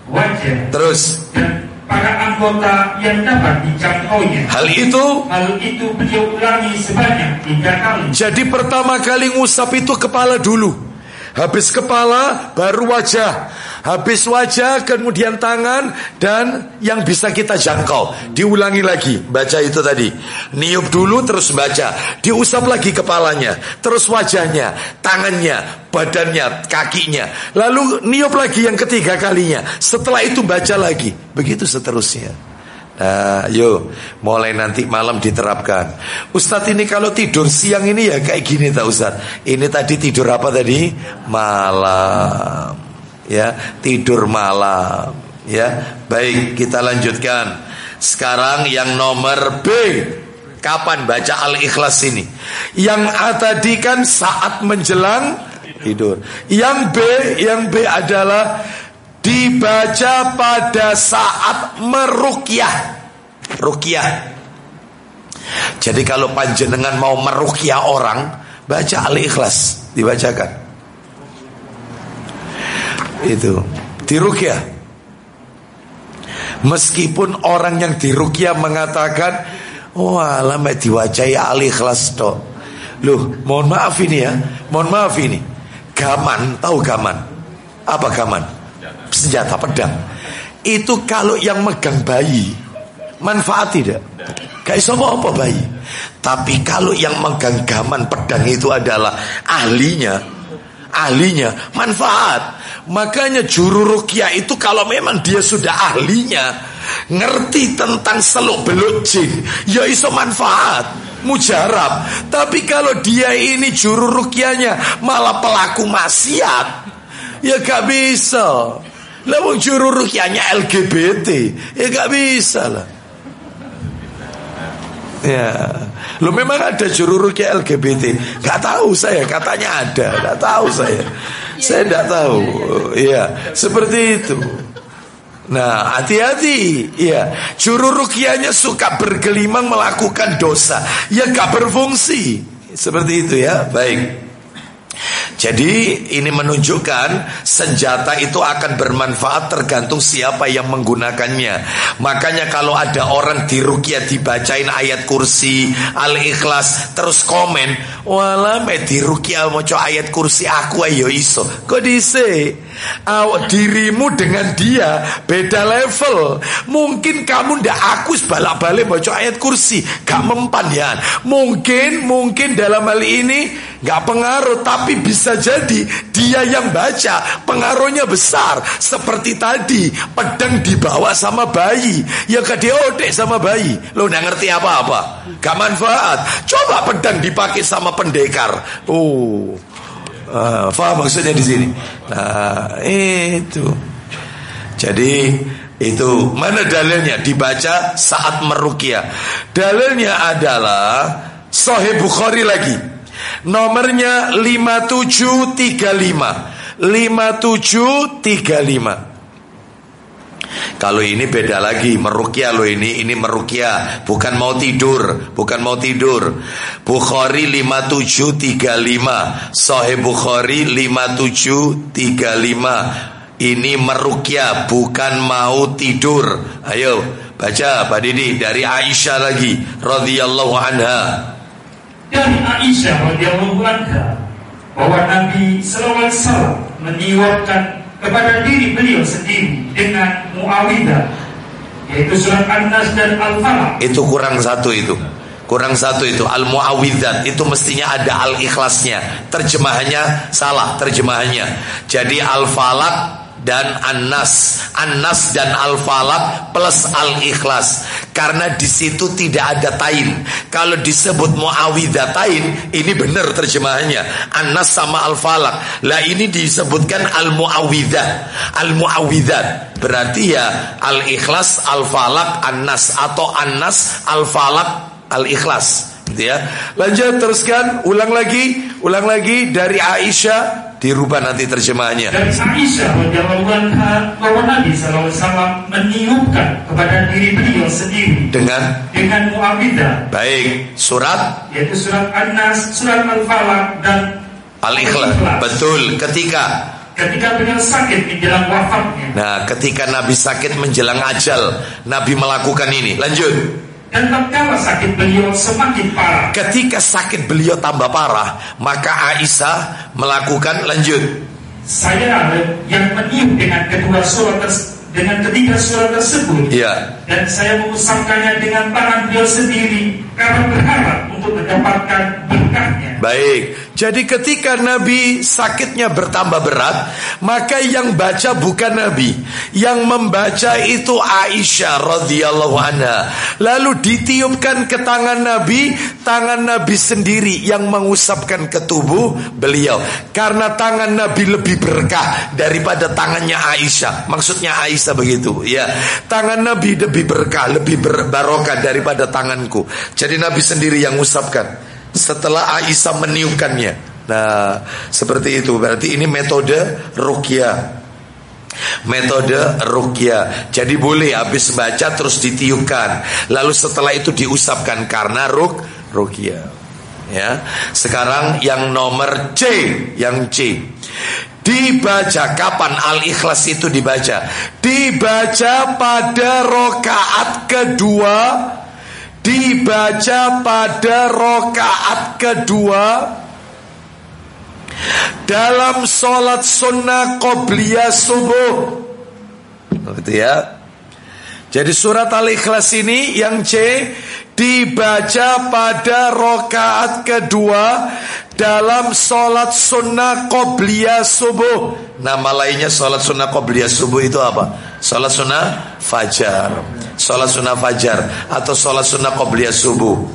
wajah, terus. dan para anggota yang dapat dijangkaunya. Hal itu Hal itu beliau ulangi sebanyak tiga kali. Jadi pertama kali ngusap itu kepala dulu Habis kepala baru wajah. Habis wajah kemudian tangan Dan yang bisa kita jangkau. Diulangi lagi Baca itu tadi. Niup dulu terus baca. Diusap lagi kepalanya Terus wajahnya Tangannya Badannya Kakinya. Lalu niup lagi yang ketiga kalinya. Setelah itu baca lagi. Begitu seterusnya Nah, yuk, mulai nanti malam diterapkan. Ustadz ini kalau tidur siang ini ya kayak gini tak Ustadz. Ini tadi tidur apa tadi? Malam. Ya, tidur malam. Ya, baik kita lanjutkan. Sekarang yang nomor B. Kapan baca Al-Ikhlas ini? Yang A tadi kan saat menjelang tidur. Yang B, yang B adalah dibaca pada saat merukyah. Rukyah. Jadi kalau panjenengan mau merukyah orang, baca Al-Ikhlas, dibacakan. Itu, dirukyah. Meskipun orang yang dirukyah mengatakan, "Oh, lama diwacahi Al-Ikhlas toh." Loh, mohon maaf ini ya. Mohon maaf ini. Gaman, tahu gaman? Apa gaman? Senjata pedang. Itu kalau yang megang bayi manfaat tidak gak iso apa bayi. Tapi kalau yang megang gaman pedang itu adalah ahlinya ahlinya manfaat. Makanya juru rukyah itu kalau memang dia sudah ahlinya ngerti tentang seluk beluk jin ya iso manfaat. Mujarab. Tapi kalau dia ini juru rukyahnya malah pelaku maksiat ya gak bisa lah wong juru rukyahnya LGBT, ya gak bisa lah. Ya, lo memang ada juru rukyah LGBT, gak tahu saya, katanya ada, gak tahu saya, saya gak tahu, ya seperti itu. Nah, hati-hati. Ya, juru rukyahnya suka bergelimang melakukan dosa. Ya gak berfungsi. Seperti itu ya. Baik. Jadi ini menunjukkan senjata itu akan bermanfaat tergantung siapa yang menggunakannya. Makanya kalau ada orang di rukyah dibacain ayat kursi al-ikhlas terus komen, "Wala me di rukyah maca ayat kursi aku ayo iso." Kok dise? Awak dirimu dengan dia beda level. Mungkin kamu ndak aku balak-balik baca ayat kursi, gak mempan ya. Mungkin mungkin dalam hal ini gak pengaruh tapi bisa jadi dia yang baca. Pengaruhnya besar. Seperti tadi pedang dibawa sama bayi. Ya gak diodek sama bayi. Lo nggak ngerti apa-apa? Gak manfaat. Coba pedang dipakai sama pendekar. Oh uh, faham maksudnya di sini? Nah itu. Jadi itu. Mana dalilnya? Dibaca saat merukia dalilnya adalah Sahih Bukhari lagi. Nomornya 5735 5735 kalau ini beda lagi Merukia lo ini Ini merukia. Bukan mau tidur Bukan mau tidur. Bukhari 5735 Sahih Bukhari 5735 Ini merukia Bukan mau tidur. Ayo baca Pak Didi Dari Aisyah lagi radhiyallahu anha. Dari Aisyah radhiyallahu anha bahwa Nabi sallallahu alaihi wasallam kepada diri beliau sendiri dengan Muawidah yaitu surat An-Nas dan Al-Falaq. Itu kurang satu itu. Kurang satu itu Al-Mu'awidzat Itu mestinya ada Al-Ikhlasnya Terjemahannya salah terjemahannya Jadi Al-Falak dan An-Nas. An-Nas dan Al-Falaq plus Al-Ikhlas. Karena di situ tidak ada tain. Kalau disebut Muawidhatain, ini benar terjemahannya. An-Nas sama Al-Falaq. Lah ini disebutkan Al-Muawidah. Al-Muawidat. Berarti ya Al-Ikhlas, Al-Falaq, An-Nas atau An-Nas, Al-Falaq, Al-Ikhlas gitu ya. Lanjut teruskan, ulang lagi, ulang lagi dari Aisyah dirubah nanti terjemahannya. Dari Aisyah bahwa Nabi SAW meniupkan kepada diri beliau sendiri dengan dengan muawidah baik surat yaitu surat An-Nas, surat Al-Falaq dan Al-Ikhlas. Betul, ketika ketika beliau sakit menjelang wafatnya. Nah, ketika Nabi sakit menjelang ajal, Nabi melakukan ini. Lanjut. Dan tatkala sakit beliau semakin parah. Ketika sakit beliau tambah parah, maka Aisyah melakukan lanjut. Saya yang meniup dengan kedua surat dengan ketiga surat tersebut. Iya. Dan saya mengusapkannya dengan tangan beliau sendiri karena berharap untuk mendapatkan berkahnya. Baik. Jadi ketika Nabi sakitnya bertambah berat, maka yang baca bukan Nabi, yang membaca itu Aisyah radhiyallahu anha. Lalu ditiupkan ke tangan Nabi, tangan Nabi sendiri yang mengusapkan ke tubuh beliau. Karena tangan Nabi lebih berkah daripada tangannya Aisyah. Maksudnya Aisyah begitu, ya. Tangan Nabi lebih berkah, lebih berbarokah daripada tanganku. Jadi Nabi sendiri yang usapkan setelah Aisyah meniupkannya. Nah, seperti itu. Berarti ini metode rukyah. Metode rukyah. Jadi boleh habis baca terus ditiupkan. Lalu setelah itu diusapkan karena ruk rukyah. Ya. Sekarang yang nomor C, yang C. Dibaca kapan Al-Ikhlas itu dibaca? Dibaca pada rokaat kedua dibaca pada rokaat kedua dalam sholat sunnah qobliyah subuh. Begitu ya. Jadi surat Al-Ikhlas ini yang C dibaca pada rokaat kedua dalam sholat sunnah qobliyah subuh. Nama lainnya sholat sunnah qobliyah subuh itu apa? Sholat sunnah fajar. Sholat sunnah fajar atau sholat sunnah qobliyah subuh.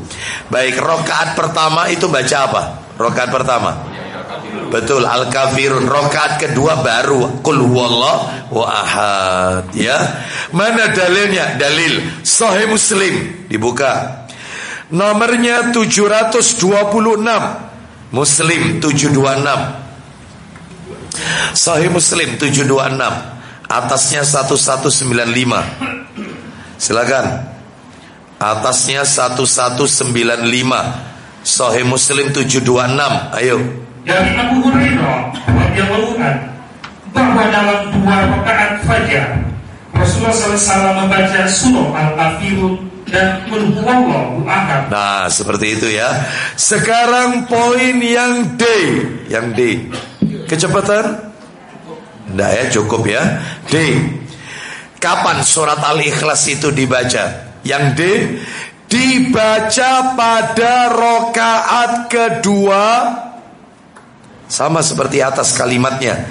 Baik, rokaat pertama itu baca apa? Rokaat pertama. Betul, al-kafirun. Rokaat kedua baru kul wa ahad. Ya, mana dalilnya? Dalil Sahih Muslim dibuka. Nomornya 726. Muslim 726. Sahih Muslim 726. Atasnya 1195. Silakan. Atasnya 1195. Sahih Muslim 726. Ayo. Dari Abu Hurairah radhiyallahu bahwa dalam dua rakaat fajar Rasulullah SAW membaca surah Al-Kafirun dan Kulhuwallahu Ahad. Nah, seperti itu ya. Sekarang poin yang D, yang D. Kecepatan? Nah ya, cukup ya. D. Kapan surat Al-Ikhlas itu dibaca? Yang D dibaca pada rokaat kedua sama seperti atas kalimatnya.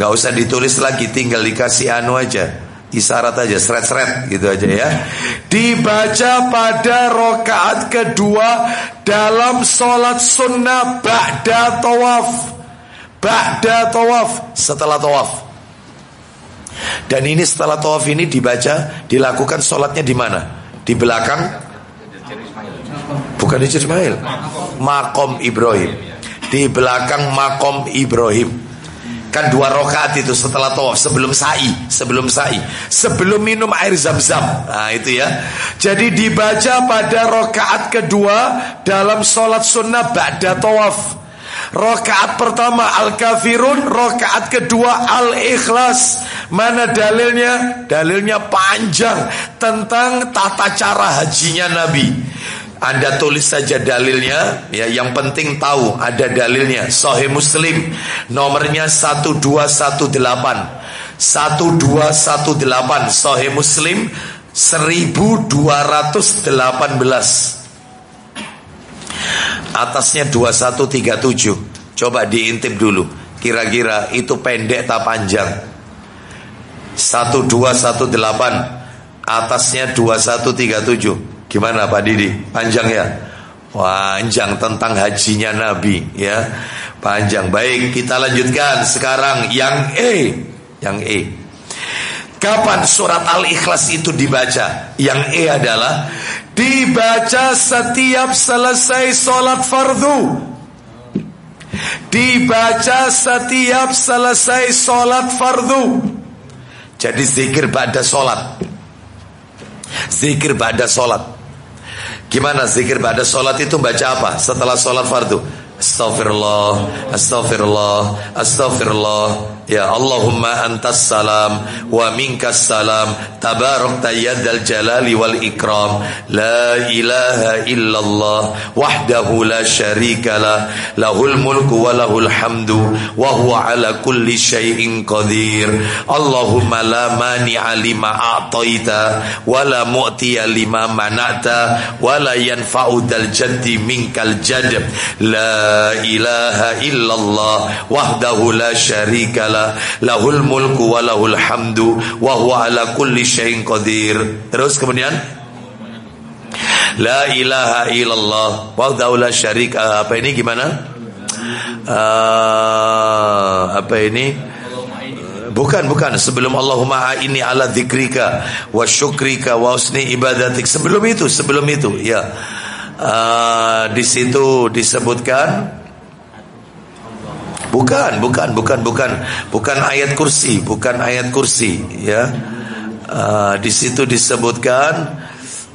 Gak usah ditulis lagi, tinggal dikasih anu aja, isyarat aja, seret-seret gitu aja ya. Dibaca pada rokaat kedua dalam sholat sunnah ba'da tawaf, ba'da tawaf, setelah tawaf. Dan ini setelah tawaf ini dibaca, dilakukan sholatnya di mana? Di belakang? Bukan di Ismail. Makom Ibrahim. Di belakang makom Ibrahim. Kan dua rakaat itu setelah tawaf sebelum sa'i, sebelum sa'i, sebelum minum air zam-zam. Nah, itu ya. Jadi dibaca pada rakaat kedua dalam sholat sunnah ba'da tawaf. Rokaat pertama Al-Kafirun Rokaat kedua Al-Ikhlas. Mana dalilnya? Dalilnya panjang Tentang tata cara hajinya Nabi. Anda tulis saja dalilnya ya yang penting tahu ada dalilnya. Sahih Muslim nomornya 1218 1218 Sahih Muslim 1218 Atasnya 2137 Coba diintip dulu. Kira-kira itu pendek tak panjang? 1218 atasnya 2137 gimana Pak Didi? Panjang ya? Panjang tentang hajinya Nabi ya. Panjang. Baik kita lanjutkan sekarang. Yang E yang E kapan surat Al-Ikhlas itu dibaca yang E adalah dibaca setiap selesai sholat fardu dibaca setiap selesai sholat fardu. Jadi zikir pada sholat. Zikir pada sholat. Gimana zikir pada sholat itu baca apa setelah sholat fardu? Astaghfirullah, astaghfirullah, astaghfirullah. Ya Allahumma antas salam wa minkas salam. Tabarakta yadal jalali wal ikram. La ilaha illallah wahdahu la syarika lah. Lahul mulku wa lahul hamdu wa ala kulli syai'in qadir. Allahumma la mani'a lima a'taita wa la mu'tiya lima mana'ta wa la yanfa'u dal jaddi minkal jadd. La ilaha illallah wahdahu la syarika taala lahul mulku wa lahul hamdu wa huwa ala kulli syai'in qadir. Terus kemudian La ilaha illallah wa la syarik uh, apa ini gimana? Uh, apa ini? Bukan, bukan. Sebelum Allahumma ini ala dzikrika wa syukrika wa husni ibadatik. Sebelum itu, sebelum itu, ya. Uh, di situ disebutkan Bukan, bukan, bukan, bukan, bukan ayat kursi, bukan ayat kursi, ya. Uh, di situ disebutkan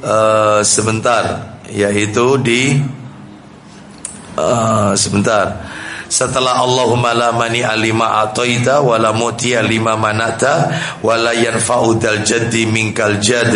uh, sebentar, yaitu di uh, sebentar. Setelah Allahumma la mani alima atoita wa lima manata wa la yanfa'u dal jaddi minkal jad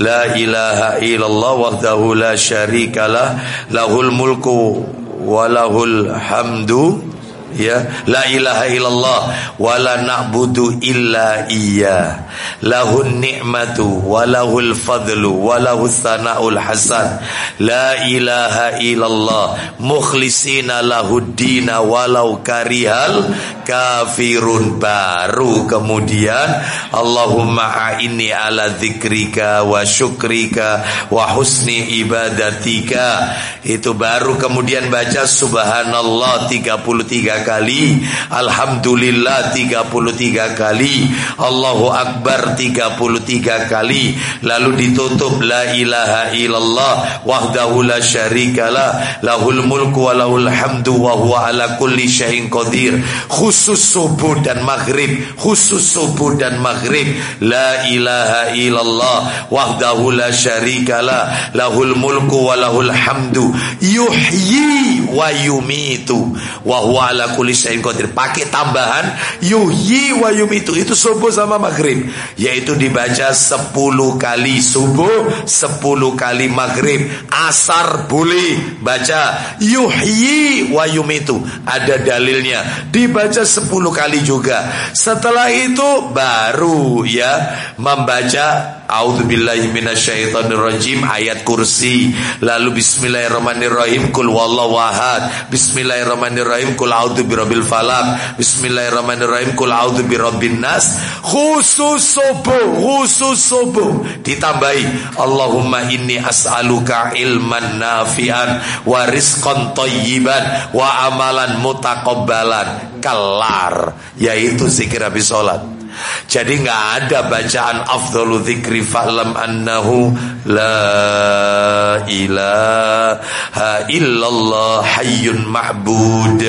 la ilaha illallah wahdahu la syarika lah lahul mulku wa lahul hamdu ya la ilaha illallah wala na'budu illa iya. Lahun ni'matu walahul fadlu walahul sana'ul hasan. La ilaha illallah mukhlisina lahuddina walau karihal kafirun. Baru kemudian Allahumma a'inni ala dzikrika wa syukrika wa husni ibadatika. Itu baru kemudian baca subhanallah 33 kali. Alhamdulillah 33 kali. Allahu Akbar 33 kali. Lalu ditutup La ilaha illallah Wahdahu la syarikalah Lahul mulku wa lahul hamdu Wa huwa ala kulli syai'in qadir. Khusus subuh dan maghrib Khusus subuh dan maghrib. La ilaha illallah Wahdahu la syarikalah Lahul mulku wa lahul hamdu Yuhyi wa yumitu Wa huwa ala kulli syai'in qadir. Pakai tambahan yuhyi wa yumitu. Itu subuh sama maghrib. Yaitu dibaca 10 kali subuh, 10 kali maghrib. Asar boleh baca yuhyi wa yumitu. Ada dalilnya. Dibaca 10 kali juga. Setelah itu baru ya membaca A'udzubillahi minasyaitonirrajim ayat kursi. Lalu bismillahirrahmanirrahim kul wallahu ahad. Bismillahirrahmanirrahim kul a'udzu birabbil falaq. Bismillahirrahmanirrahim kul a'udzu birabbin nas. Khusus subuh, khusus subuh. Ditambahi Allahumma inni as'aluka ilman nafi'an wa rizqan thayyiban wa amalan mutaqabbalan. Kelar, yaitu zikir habis salat. Jadi nggak ada bacaan afdalu dzikri fa'lam annahu la ilaha illallah hayyun ma'bud.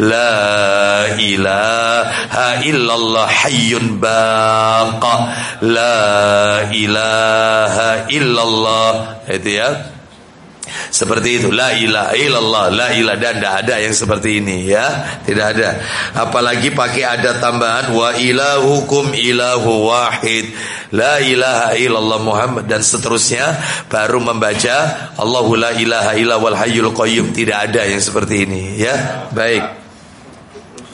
La ilaha illallah hayyun baqa. La ilaha illallah. Itu ya seperti itu. La ilaha illallah. La ilah dan tidak ada yang seperti ini ya. Tidak ada. Apalagi pakai ada tambahan wa ilahukum ilahu wahid. La ilaha illallah Muhammad dan seterusnya baru membaca Allahu la ilaha illa wal hayyul qayyum. Tidak ada yang seperti ini ya. Baik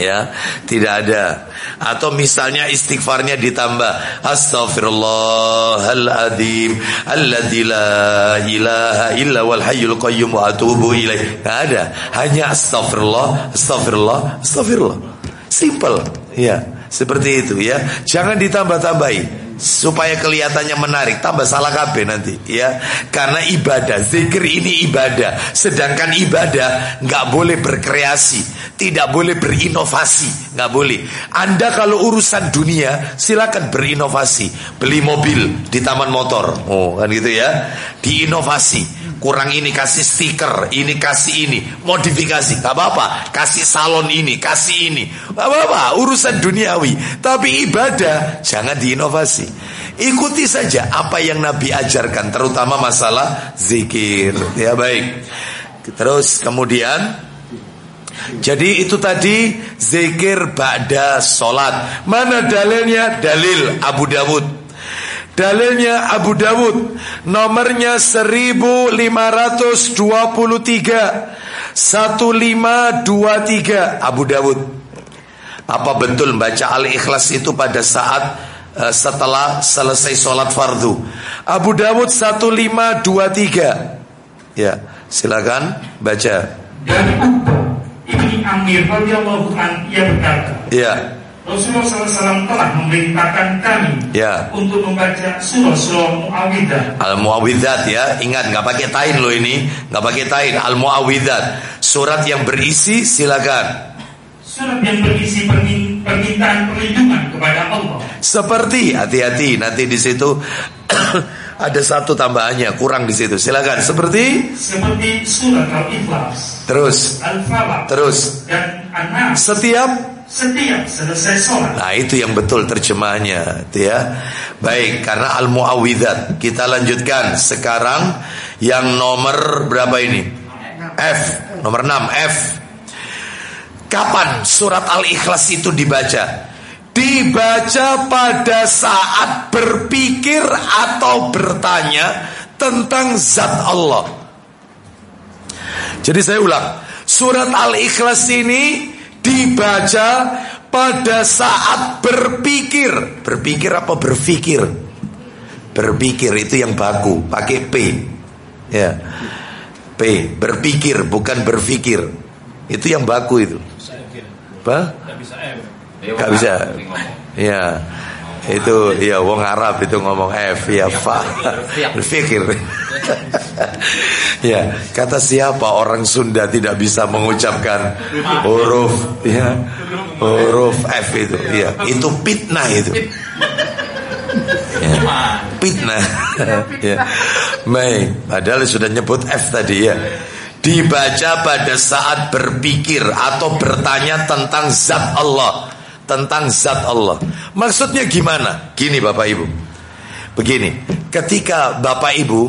ya tidak ada. Atau misalnya istighfarnya ditambah astaghfirullahaladzim alladzi la ilaha illa wal hayyul qayyum wa atubu ilaih. Enggak ada. Hanya astagfirullah astagfirullah astagfirullah simple. Ya Seperti itu ya. Jangan ditambah-tambahi supaya kelihatannya menarik tambah salah KB nanti ya. Karena ibadah zikir ini ibadah. Sedangkan ibadah nggak boleh berkreasi tidak boleh berinovasi nggak boleh. Anda kalau urusan dunia silakan berinovasi. Beli mobil di taman motor. Oh kan gitu ya. Diinovasi. Kurang ini kasih stiker, ini kasih ini, modifikasi, gak apa-apa, kasih salon ini, kasih ini, gak apa-apa, urusan duniawi. Tapi ibadah jangan diinovasi. Ikuti saja apa yang Nabi ajarkan, terutama masalah zikir. Ya baik. Terus kemudian jadi itu tadi zikir ba'da solat. Mana dalilnya? Dalil Abu Dawud. Dalilnya Abu Dawud Nomornya 1523 1523 Abu Dawud Apa betul baca Al-Ikhlas itu pada saat Setelah selesai sholat fardu Abu Dawud 1523 Ya silakan baca Uqbah Ibni Amir radhiyallahu an ia berkata Ya Rasulullah SAW telah memerintahkan kami ya. untuk membaca surah-surah Muawidah. Al Muawidat ya, ingat nggak pakai tain loh ini, nggak pakai tain. Al Muawidat, surat yang berisi silakan. Surat yang berisi permintaan perlindungan kepada Allah. Seperti hati-hati nanti di situ ada satu tambahannya kurang di situ. Silakan. Seperti seperti surat Al-Ikhlas. Terus. Al-Falaq. Terus. Dan An-Nas. Setiap setiap selesai sholat. Nah itu yang betul terjemahnya, ya. Baik, karena al muawidat kita lanjutkan sekarang yang nomor berapa ini? F, nomor 6 F. Kapan surat Al-Ikhlas itu dibaca? Dibaca pada saat berpikir atau bertanya tentang zat Allah. Jadi saya ulang, surat Al-Ikhlas ini dibaca pada saat berpikir. Berpikir apa berpikir? Berpikir itu yang baku, pakai P. Ya. P, berpikir bukan berpikir. Itu yang baku itu. Apa? Gak bisa. Ya. Itu ya wong Arab itu ngomong F ya fa berpikir. ya, kata siapa orang Sunda tidak bisa mengucapkan huruf ya huruf F itu ya itu fitnah itu. Ya, fitnah. ya. Mei, padahal sudah nyebut F tadi ya. Dibaca pada saat berpikir atau bertanya tentang zat Allah tentang zat Allah. Maksudnya gimana? Gini Bapak Ibu. Begini, ketika Bapak Ibu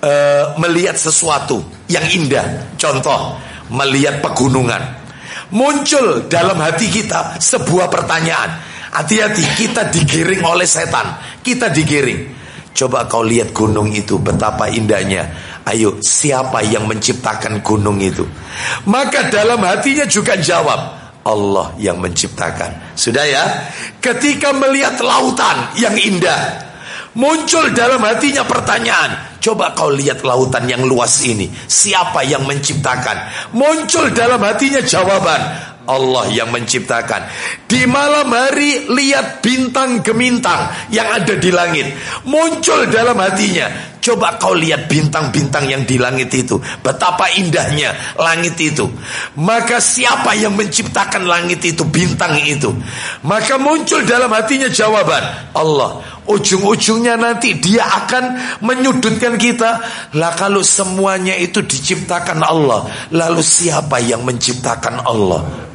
e, melihat sesuatu yang indah, contoh melihat pegunungan, muncul dalam hati kita sebuah pertanyaan. Hati-hati, kita digiring oleh setan. Kita digiring. Coba kau lihat gunung itu betapa indahnya. Ayo, siapa yang menciptakan gunung itu? Maka dalam hatinya juga jawab, Allah yang menciptakan. Sudah ya? Ketika melihat lautan yang indah, muncul dalam hatinya pertanyaan. Coba kau lihat lautan yang luas ini. Siapa yang menciptakan? Muncul dalam hatinya jawaban. Allah yang menciptakan. Di malam hari lihat bintang gemintang yang ada di langit. Muncul dalam hatinya. Coba kau lihat bintang-bintang yang di langit itu. Betapa indahnya langit itu. Maka siapa yang menciptakan langit itu, bintang itu? Maka muncul dalam hatinya jawaban. Allah. Ujung-ujungnya nanti dia akan menyudutkan kita. Lah kalau semuanya itu diciptakan Allah. Lalu siapa yang menciptakan Allah?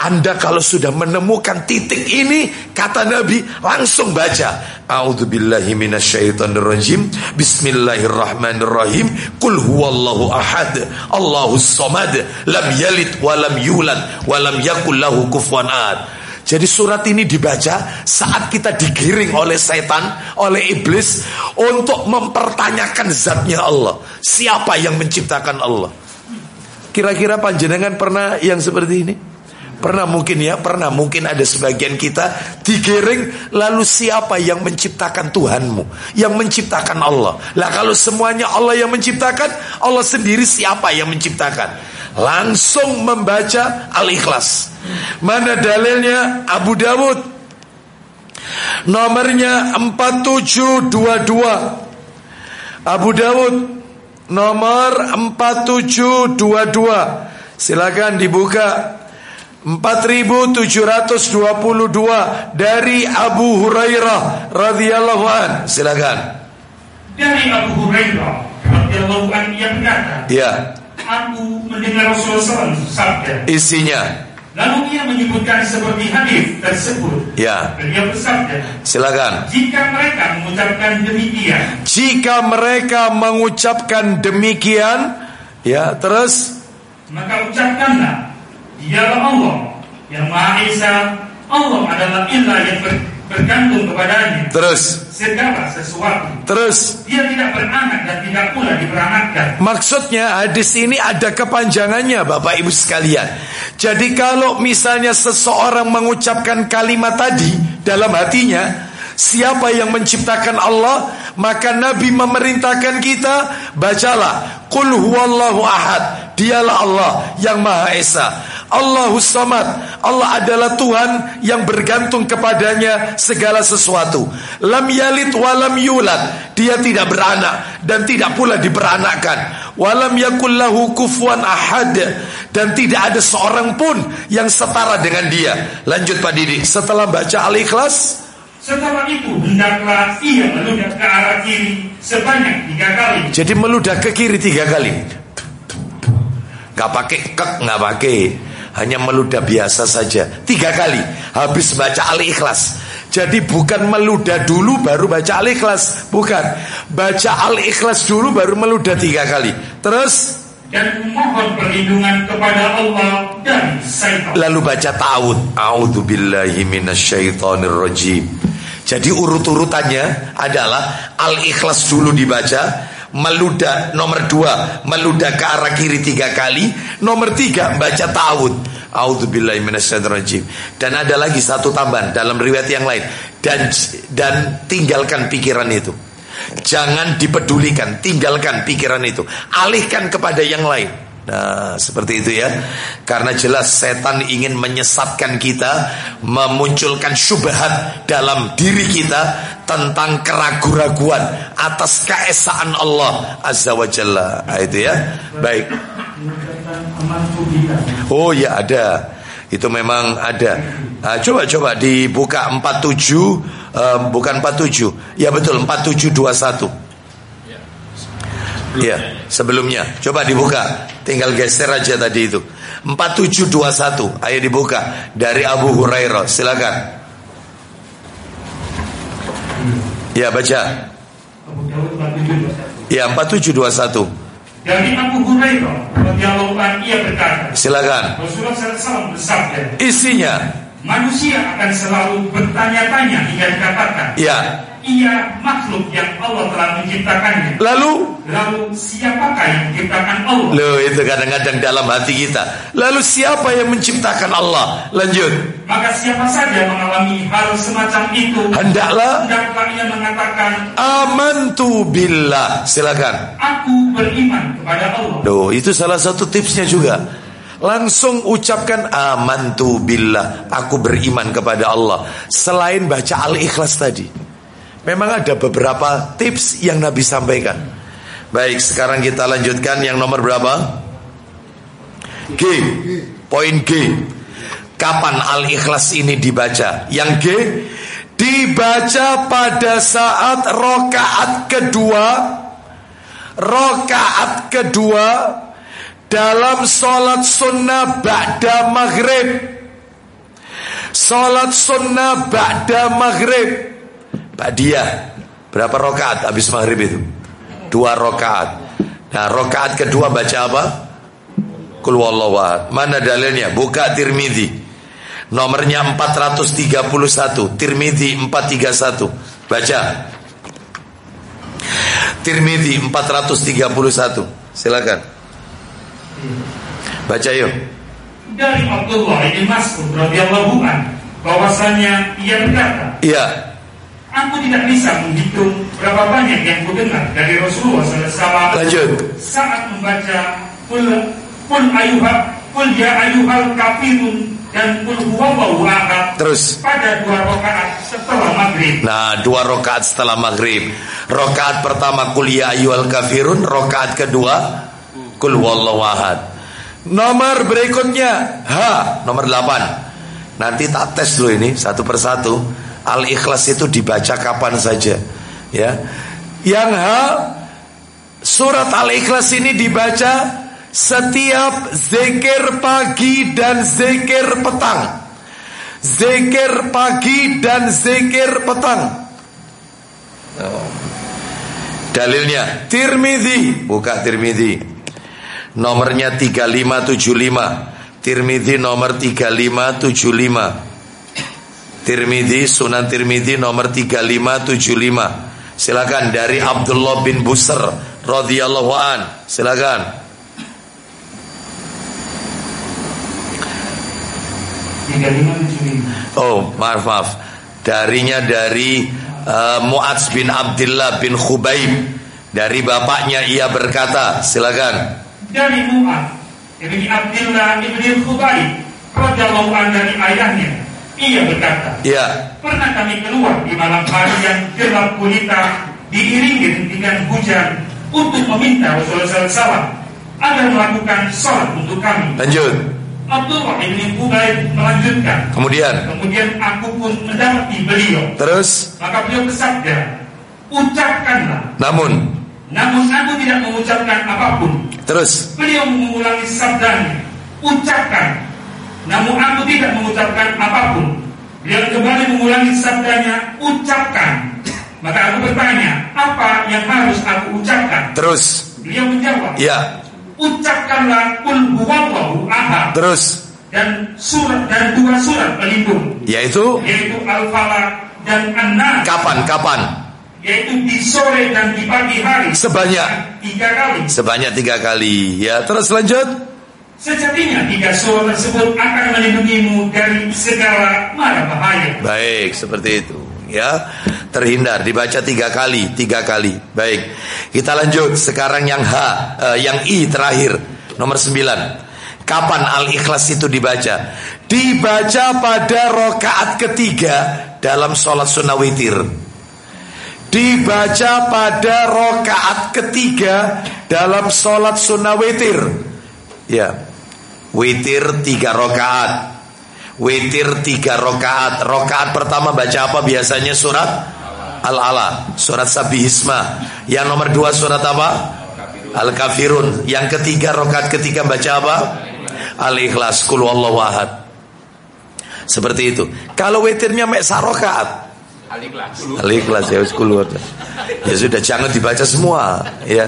Anda kalau sudah menemukan titik ini kata Nabi langsung baca. A'udzubillahi minasyaitonirrajim. Bismillahirrahmanirrahim. Qul huwallahu ahad. Allahus samad. Lam yalid wa lam yulad wa lam yakul lahu kufuwan ahad. Jadi surat ini dibaca saat kita digiring oleh setan, oleh iblis untuk mempertanyakan zatnya Allah. Siapa yang menciptakan Allah? Kira-kira panjenengan pernah yang seperti ini? Pernah mungkin ya, pernah mungkin ada sebagian kita digiring lalu siapa yang menciptakan Tuhanmu? Yang menciptakan Allah. Lah kalau semuanya Allah yang menciptakan, Allah sendiri siapa yang menciptakan? langsung membaca Al-Ikhlas. Mana dalilnya? Abu Dawud nomornya 4722. Abu Dawud nomor 4722. Silakan dibuka 4722 dari Abu Hurairah radhiyallahu an. Silakan. Dari Abu Hurairah radhiyallahu an yang berkata, Ya, aku mendengar Rasulullah SAW sabda. isinya. Lalu ia menyebutkan seperti hadis tersebut. Ya, Beliau bersabda, silakan. jika mereka mengucapkan demikian, Jika mereka mengucapkan demikian, ya, terus maka ucapkanlah, dialah Allah yang Maha Esa. Allah adalah ilah yang ber- bergantung kepadanya. Terus. Segala sesuatu. terus. Dia tidak beranak dan tidak pula diperanakkan. Maksudnya hadis ini ada kepanjangannya Bapak Ibu sekalian. Jadi kalau misalnya seseorang mengucapkan kalimat tadi dalam hatinya Siapa yang menciptakan Allah Maka Nabi memerintahkan kita Bacalah Qul huwallahu ahad. Dialah Allah yang Maha Esa Allahu samad. Allah adalah Tuhan yang bergantung kepadanya segala sesuatu. Lam yalid walam yulad. Dia tidak beranak dan tidak pula diperanakkan. Walam yakullahu kufuan ahad. Dan tidak ada seorang pun yang setara dengan dia. Lanjut Pak Didi. Setelah baca Al-Ikhlas. Setelah itu hendaklah ia meludah ke arah kiri sebanyak tiga kali. Jadi meludah ke kiri tiga kali. Gak pakai kek Gak pakai Hanya meludah biasa saja. Tiga kali. Habis baca Al-Ikhlas. Jadi bukan meludah dulu baru baca Al-Ikhlas. Bukan. Baca Al-Ikhlas dulu baru meludah tiga kali. Terus? Dan memohon perlindungan kepada Allah dari syaitan. Lalu baca ta'awud. A'udzubillahi minasyaitonirrajim Jadi urut-urutannya adalah Al-Ikhlas dulu dibaca Meludah nomor dua. Meludah ke arah kiri tiga kali. Nomor tiga baca minasyaitonirrajim. Dan ada lagi satu tambahan dalam riwayat yang lain. Dan dan tinggalkan pikiran itu. Jangan dipedulikan, tinggalkan pikiran itu. Alihkan kepada yang lain. Nah, seperti itu ya. Karena jelas setan ingin menyesatkan kita, memunculkan syubhat dalam diri kita tentang keraguan-raguan atas keesaan Allah Azza wa Jalla. Nah, itu ya. Baik. Oh ya ada. Itu memang ada. Nah, coba dibuka 47 uh, bukan 47. Ya betul 4721. Ya, sebelumnya. Coba dibuka. Tinggal geser aja tadi itu. 4721. Ayo dibuka dari Abu Hurairah. Silakan. Ya, baca. Abu Dawud 47. Ya, 4721. Dari Abu Hurairah radhiyallahu anhu ia berkata, Silakan. Rasulullah SAW bersabda, Isinya. manusia akan selalu bertanya-tanya hingga dikatakan, Ya. Ia makhluk yang Allah telah menciptakannya. Lalu? Lalu siapakah yang menciptakan Allah? Loh itu kadang-kadang dalam hati kita. Lalu siapa yang menciptakan Allah? Lanjut. Maka siapa saja mengalami hal semacam itu, Hendaklah hendaklah ia mengatakan, Amantu billah. Silakan. Aku beriman kepada Allah. Loh itu salah satu tipsnya juga. Langsung ucapkan amantu billah. Aku beriman kepada Allah. Selain baca al-ikhlas tadi Memang ada beberapa tips yang Nabi sampaikan. Baik sekarang kita lanjutkan yang nomor berapa? G. Poin G. Kapan al-ikhlas ini dibaca? Yang G Dibaca pada saat rokaat kedua Rokaat kedua dalam sholat sunnah ba'da maghrib. Sholat sunnah ba'da maghrib Ba'diyah Berapa rokaat habis maghrib itu? Dua rokaat Nah rokaat kedua baca apa? Kul. Mana dalilnya? Buka Tirmidzi. Nomornya 431 Tirmidzi 431 Baca. Tirmidzi 431 Silakan. Baca yuk. Dari Abdullah bin Mas'ud radhiyallahu an bahwasanya ia berkata, Iya Aku tidak bisa menghitung berapa banyak yang kudengar dari Rasulullah SAW Lanjut. saat membaca kul Qul ayuha Qul ya ayuhal kafirun dan Qul huwallahu ahad Terus. pada dua rakaat setelah maghrib. Nah dua rakaat setelah maghrib. Rakaat pertama Kul ya ayyuhal kafirun Rakaat kedua Kul wallahu ahad. Nomor berikutnya H Nomor 8 Nanti tak tes dulu ini Satu persatu Al-Ikhlas itu dibaca kapan saja Ya. Yang H Surat Al-Ikhlas ini dibaca Setiap zikir pagi dan zikir petang. Zikir pagi dan zikir petang. Dalilnya? Tirmidhi. Buka Tirmidhi. Nomornya 3575 Tirmidhi nomor 3575 Tirmidhi Sunan Tirmidhi nomor 3575 Silakan dari Abdullah bin Busr radhiyallahu an. Silakan. 3575. Oh, maaf maaf. Darinya dari uh, Muadz bin Abdullah bin Khubaib. Dari bapaknya ia berkata, silakan. Dari Mu'ad Ibni Abdullah Ibni Khubaib radhiyallahu anhu dari ayahnya ia berkata Ya, pernah kami keluar di malam hari yang gelap gulita diiringi dengan hujan untuk meminta Rasulullah SAW agar melakukan sholat untuk kami. lanjut. Abdullah bin Khubaib melanjutkan. Kemudian, Kemudian aku pun mendapati beliau. terus, Maka beliau bersabda, ucapkanlah. namun, Namun aku tidak mengucapkan apa pun. terus, Beliau mengulangi sabdanya, ucapkan. Namun aku tidak mengucapkan apa pun. Beliau kembali mengulangi sabdanya, ucapkan. Maka aku bertanya, apa yang harus aku ucapkan? terus, Beliau menjawab, ya, ucapkanlah kul huwallahu ahad terus, dan surat dan dua surat pelindung yaitu yaitu al-falaq dan an-nas kapan, kapan? yaitu di sore dan di pagi hari Sebanyak. tiga kali Sebanyak tiga kali. Ya, terus lanjut. Sejatinya tiga surat tersebut akan melindungimu dari segala mara bahaya Baik, seperti itu. Ya, terhindar dibaca tiga kali, tiga kali. Baik, kita lanjut. Sekarang yang H, eh, yang I terakhir, nomor sembilan. Kapan al-ikhlas itu dibaca? Dibaca pada rokaat ketiga dalam sholat sunnah witir. Dibaca pada rokaat ketiga dalam sholat sunnah witir. Ya, witir tiga rokaat. Witir tiga rokaat. Rokaat pertama baca apa? Biasanya surat Al-Ala Surat Sabihisma Yang nomor dua surat apa? Al-Kafirun. Yang ketiga rokaat ketiga baca apa? Al-Ikhlas. Kul wallahu ahad. Seperti itu. Kalau witirnya mek rokaat. Al-Ikhlas. Al-Ikhlas. Ya. Ya sudah jangan dibaca semua ya.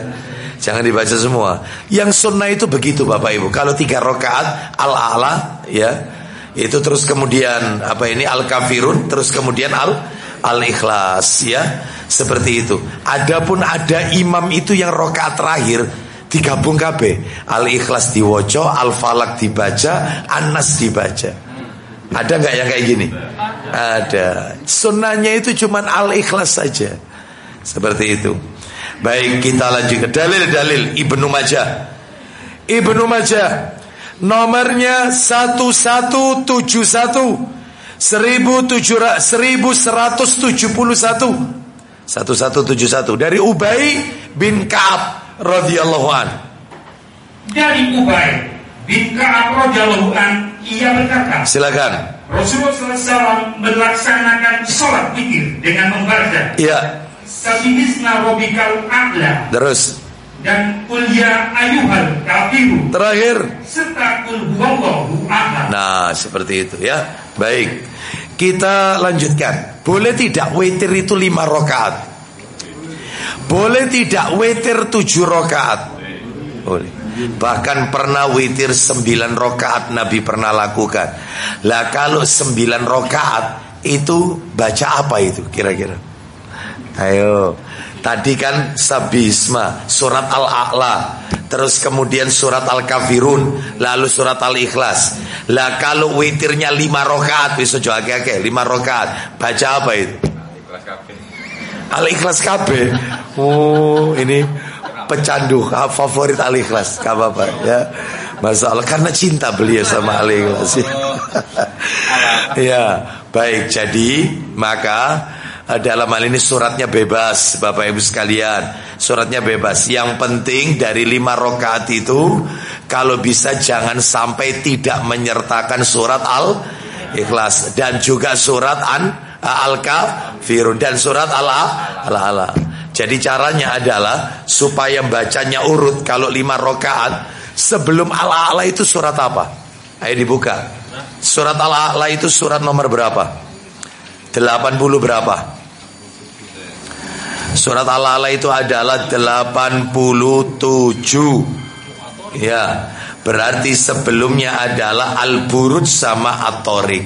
Jangan dibaca semua. Yang sunnah itu begitu Bapak Ibu. Kalau tiga rakaat al-ala ya itu terus kemudian apa ini al-kafirun terus kemudian al al-ikhlas ya. Seperti itu. Adapun ada imam itu yang rakaat terakhir digabung kabeh. Al-ikhlas diwoco, al-falak dibaca, an-nas dibaca. Ada nggak yang kayak gini? Ada. Sunnahnya itu cuman al-ikhlas saja. Seperti itu. Baik, kita lanjut ke dalil-dalil Ibnu Majah. Ibnu Majah nomornya 1171 1171 1171 dari Ubay bin Ka'ab radhiyallahu an. dari Ubay bin Ka'ab radhiyallahu an ia berkata Silakan. Rasulullah SAW melaksanakan sholat witir dengan membaca Iya, Sabihisna Robikal A'la terus dan Kuliah Ayuhal Kafiru terakhir serta Kul Huwallahu Ahad. Nah, seperti itu ya. Baik. Kita lanjutkan. Boleh tidak witir itu lima rakaat? Boleh tidak witir tujuh rakaat? Boleh. Bahkan pernah witir sembilan rakaat Nabi pernah lakukan. Lah kalau sembilan rakaat itu baca apa itu kira-kira? Ayo. Tadi kan Sabisma, surat Al-A'la, terus kemudian surat Al-Kafirun, lalu surat Al-Ikhlas. Lah kalau witirnya lima rokaat, bisa jual ke lima rokaat, baca apa itu? Ikhlas. Al-Ikhlas KB. Oh, ini pecandu ah, favorit Al-Ikhlas, gak apa-apa ya. Masalah karena cinta beliau sama al-ikhlas. ya, baik. Jadi maka dalam hal ini suratnya bebas, Bapak Ibu sekalian. Suratnya bebas. Yang penting dari lima rokaat itu, kalau bisa jangan sampai tidak menyertakan surat al ikhlas dan juga surat an al kafirun dan surat ala ala ala. Jadi caranya adalah supaya bacanya urut kalau lima rokaat sebelum ala ala itu surat apa? Ayo dibuka. Surat ala ala itu surat nomor berapa? 80 berapa? Surat ala ala itu adalah 87. Ya, berarti sebelumnya adalah al-buruj sama at-tariq.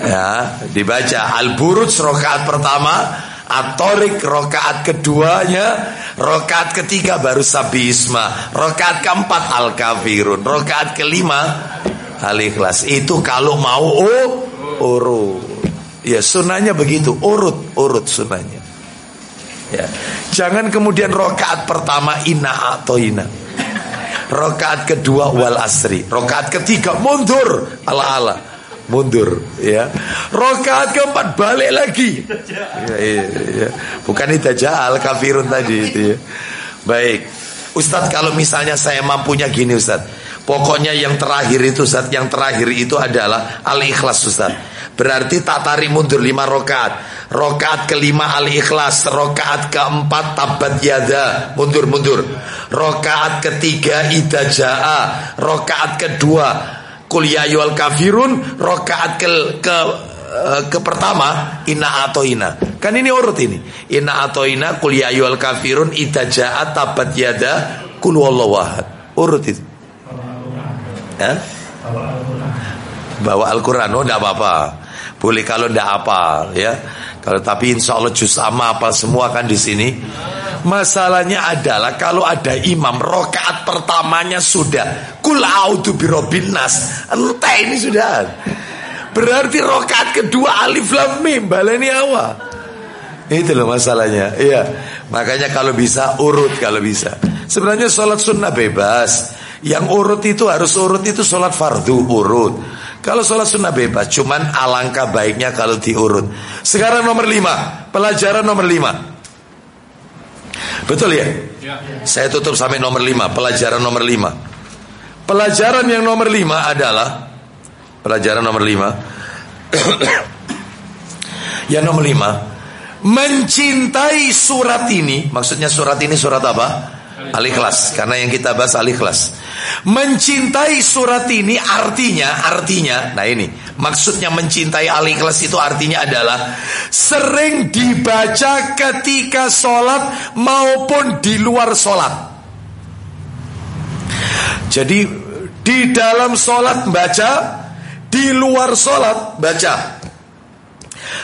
Ya, dibaca al-buruj rakaat pertama Atorik rokaat keduanya Rokaat ketiga baru Sabi Isma Rokaat keempat Al Kafirun Rokaat kelima Al Ikhlas Itu kalau mau oh, urut Ya sunnahnya begitu Urut, urut sunnahnya ya. Jangan kemudian rokaat pertama Ina atau ina Rokaat kedua wal asri Rokaat ketiga mundur Ala ala mundur ya. Rokaat keempat balik lagi. Ya, ya, ya. Bukan al kafirun tadi itu ya. Baik. Ustadz kalau misalnya saya mampunya gini Ustadz Pokoknya yang terakhir itu Ustadz Yang terakhir itu adalah Al-Ikhlas Ustadz Berarti tak tarik mundur lima rokaat. Rokaat kelima Al-Ikhlas Rokaat keempat Tabat Yada. Mundur mundur. Rokaat ketiga Idaja'a. Rokaat kedua Kul ya kafirun. Rokaat ke ke eh, ke pertama ina atau ina. Kan ini urut ini. Ina atau ina kul ya kafirun ida ja'at tabat yada. Kul wallahu ahad. Urut itu. Bawa Al-Quran, oh tidak apa-apa Boleh kalau tidak apa ya kalau tapi insya Allah juz sama apa semua kan di sini. Masalahnya adalah kalau ada imam rokaat pertamanya sudah kul audu birobin nas. Entah ini sudah. Berarti rokaat kedua alif lam mim baleni awal. Itu loh masalahnya. Iya. Makanya kalau bisa urut kalau bisa. Sebenarnya sholat sunnah bebas. Yang urut itu harus urut itu sholat fardu urut. Kalau sholat sunnah bebas, cuman alangkah baiknya kalau diurut. Sekarang nomor lima, pelajaran nomor lima. Betul ya? ya? Saya tutup sampai nomor lima, pelajaran nomor lima. Pelajaran yang nomor lima adalah pelajaran nomor lima. yang nomor lima, mencintai surat ini. Maksudnya surat ini surat apa? Al-Ikhlas karena yang kita bahas Al-Ikhlas. Mencintai surat ini artinya artinya nah ini maksudnya mencintai Al-Ikhlas itu artinya adalah sering dibaca ketika sholat maupun di luar sholat. Jadi di dalam sholat baca, di luar sholat baca.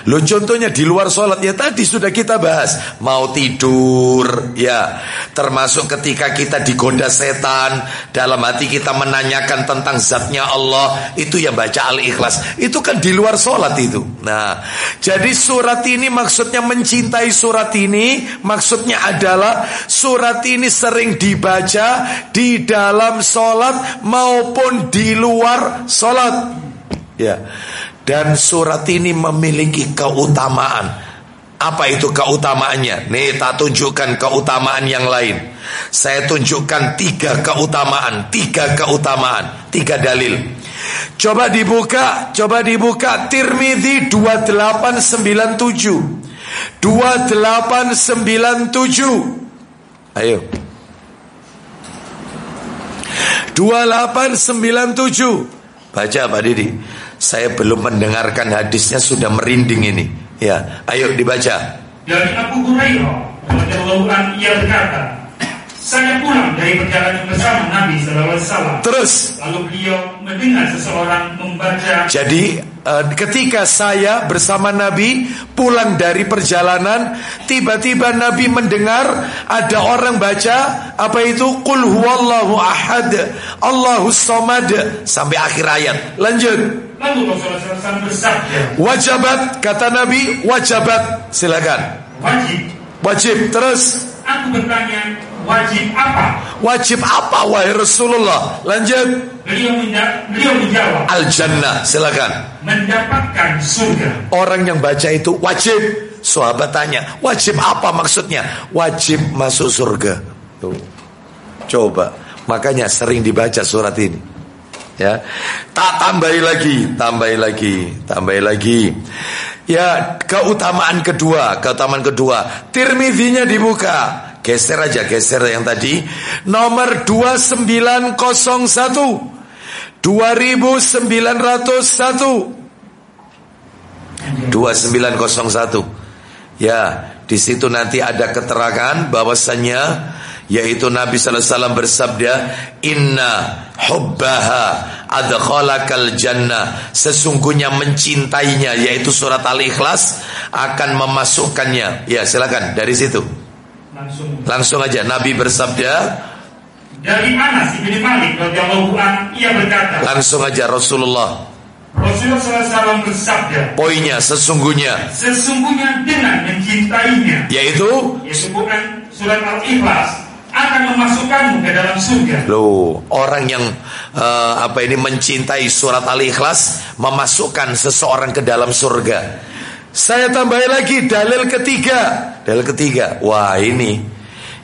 Lo contohnya di luar sholat ya tadi sudah kita bahas mau tidur ya termasuk ketika kita digoda setan dalam hati kita menanyakan tentang zatnya Allah itu yang baca al-ikhlas itu kan di luar sholat itu. Nah jadi surat ini maksudnya mencintai surat ini maksudnya adalah surat ini sering dibaca di dalam sholat maupun di luar sholat. Ya. Dan surat ini memiliki keutamaan. Apa itu keutamaannya? Nih, tak tunjukkan keutamaan yang lain. Saya tunjukkan tiga keutamaan, tiga keutamaan, tiga dalil. Coba dibuka, coba dibuka Tirmidzi 2897. 2897. Ayo. 2897. Baca Pak Didi. Saya belum mendengarkan hadisnya sudah merinding ini. Ya, ayo dibaca. Dari Abu Hurairah radhiyallahu anhu ia berkata, saya pulang dari perjalanan bersama Nabi SAW. Terus. Lalu beliau mendengar seseorang membaca. Jadi ketika saya bersama Nabi pulang dari perjalanan, tiba-tiba Nabi mendengar ada orang baca apa itu? Qul huwallahu ahad, Allahus samad sampai akhir ayat. Lanjut. Wajabat kata Nabi wajabat. Silakan. Wajib. Wajib terus. Aku bertanya wajib apa? Wajib apa wahai Rasulullah? Lanjut. Beliau, menja- beliau menjawab, Al jannah, silakan. mendapatkan surga. Orang yang baca itu wajib. Sahabat tanya, wajib apa maksudnya? Wajib masuk surga. Tuh. Coba. Makanya sering dibaca surat ini. Ya. Tak tambahi lagi, tambahi lagi, tambahi lagi. Ya, keutamaan kedua, keutamaan kedua. Tirmidhinya dibuka. Geser aja, geser yang tadi. Nomor 2901. 2901. 2901. Ya, di situ nanti ada keterangan bahwasannya yaitu Nabi sallallahu alaihi wasallam bersabda, "Inna hubbaha adkhalakal jannah." Sesungguhnya mencintainya yaitu surat Al-Ikhlas akan memasukkannya. Ya, silakan dari situ. Langsung. Langsung aja Nabi bersabda, Dari Anas bin Malik radhiyallahu an ia berkata, langsung aja Rasulullah. Rasulullah SAW bersabda, Poinnya sesungguhnya sesungguhnya dengan mencintainya, yaitu yaitu bukan surat Al-Ikhlas, akan memasukkanmu ke dalam surga. Loh, orang yang eh, apa ini mencintai surat Al-Ikhlas memasukkan seseorang ke dalam surga. Saya tambahi lagi dalil ketiga. Dalil ketiga. Wah, ini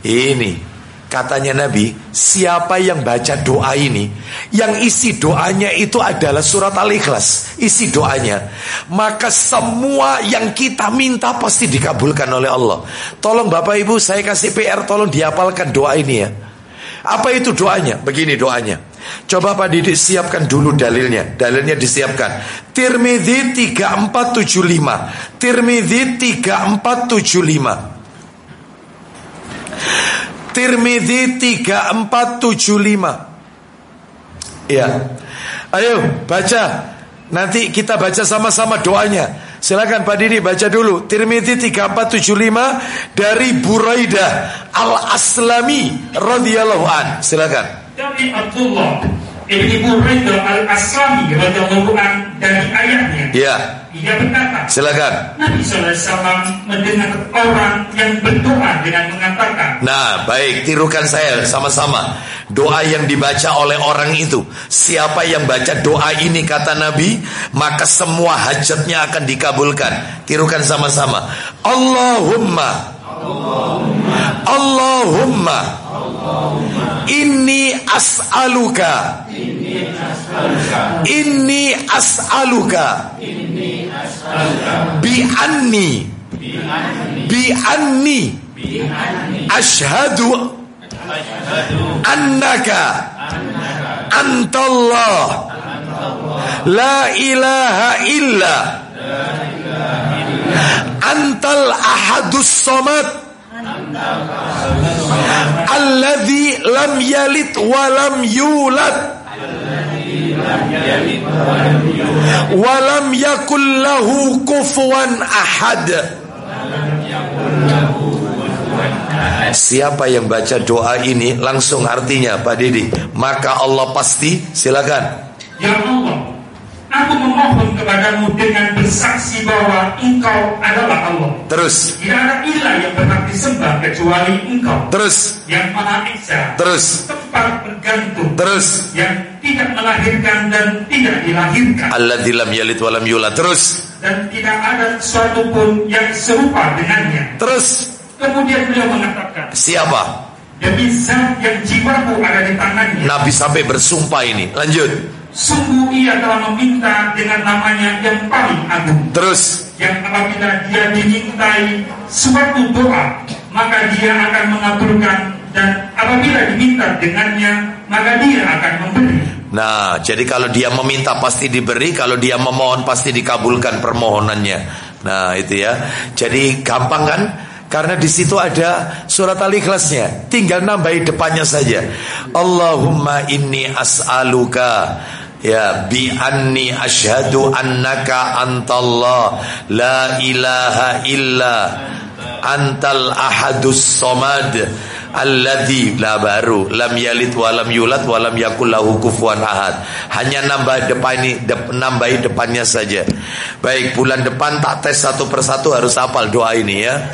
ini katanya Nabi, siapa yang baca doa ini, yang isi doanya itu adalah surat Al-Ikhlas, isi doanya, maka semua yang kita minta pasti dikabulkan oleh Allah. Tolong Bapak Ibu, saya kasih PR, tolong dihafalkan doa ini ya. Apa itu doanya? Begini doanya. Coba Pak Didik siapkan dulu dalilnya. Dalilnya disiapkan. Tirmidzi 3475. Tirmidzi 3475. Tirmidzi 3475. Ya. Ayo baca. Nanti kita baca sama-sama doanya. Silakan Pak Didi baca dulu. Tirmidzi 3475 dari Buraidah Al-Aslami radhiyallahu an. Silakan. Dari Abdullah Ibni Buraidah Al-Aslami radhiyallahu an dari ayahnya. Ya, Ia berkata, silakan. Nabi SAW mendengar orang yang berdoa dengan mengatakan, Nah, baik, tirukan saya sama-sama. Doa yang dibaca oleh orang itu. Siapa yang baca doa ini kata Nabi, maka semua hajatnya akan dikabulkan. Tirukan sama-sama. Allahumma Allahumma Inni as'aluka. Inni as'aluka. Bi anni. Bi anni. Ashhadu Annaka Antallah. La ilaha illa. Antal ahadus somad Alladhi lam yalid wa lam yulad. Wa lam yakul lahu ahad. Siapa yang baca doa ini langsung artinya Pak Didi? Maka Allah pasti silakan. Ya Allah, aku memohon kepadamu dengan bersaksi bahwa engkau adalah Allah. Terus Tidak ada ilah yang berhak disembah kecuali engkau. Terus Yang maha esa, Terus tempat bergantung, Terus yang tidak melahirkan dan tidak dilahirkan. Alladzi lam yalid wa lam yulad Terus Dan tidak ada sesuatu pun yang serupa dengannya. Terus Kemudian beliau mengatakan, Siapa? Demi zat yang jiwaku ada di tangannya. Nabi sampai bersumpah ini Lanjut Sungguh ia telah meminta dengan namanya yang paling agung. Terus yang apabila dia dimintai suatu doa maka dia akan mengabulkan dan apabila diminta dengannya maka dia akan memberi Nah, jadi kalau dia meminta pasti diberi, kalau dia memohon pasti dikabulkan permohonannya. Nah, itu ya. Jadi gampang kan? Karena di situ ada surat al-ikhlasnya. Tinggal nambahi depannya saja. Allahumma inni as'aluka Ya bi anni asyhadu annaka antallah la ilaha illa antal ahadus somad alladzi la baru lam yalid wa lam yulad wa lam yakul ahad. Hanya nambah depan ini dep, nambahi depannya saja. Baik, bulan depan tak tes satu persatu harus hafal doa ini ya.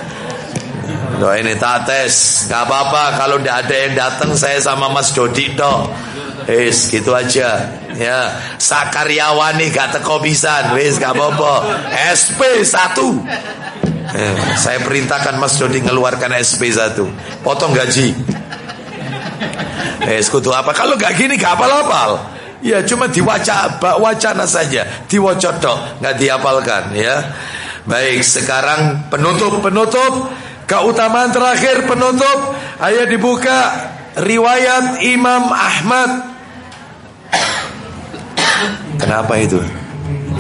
Doa ini tak tes, nggak apa-apa kalau tidak ada yang datang saya sama Mas Dodi dok. Wis gitu aja. Ya, sakaryawan nih gak teko pisan. Wis gak apa-apa. SP 1. Eh, saya perintahkan Mas Dodi ngeluarkan SP 1. Potong gaji. Eh, sekutu apa? Kalau gak gini gak apal-apal. Ya cuma diwaca wacana saja, diwacodok, nggak dihafalkan ya. Baik, sekarang penutup penutup Keutamaan terakhir penutup Ayo dibuka Riwayat Imam Ahmad Kenapa itu?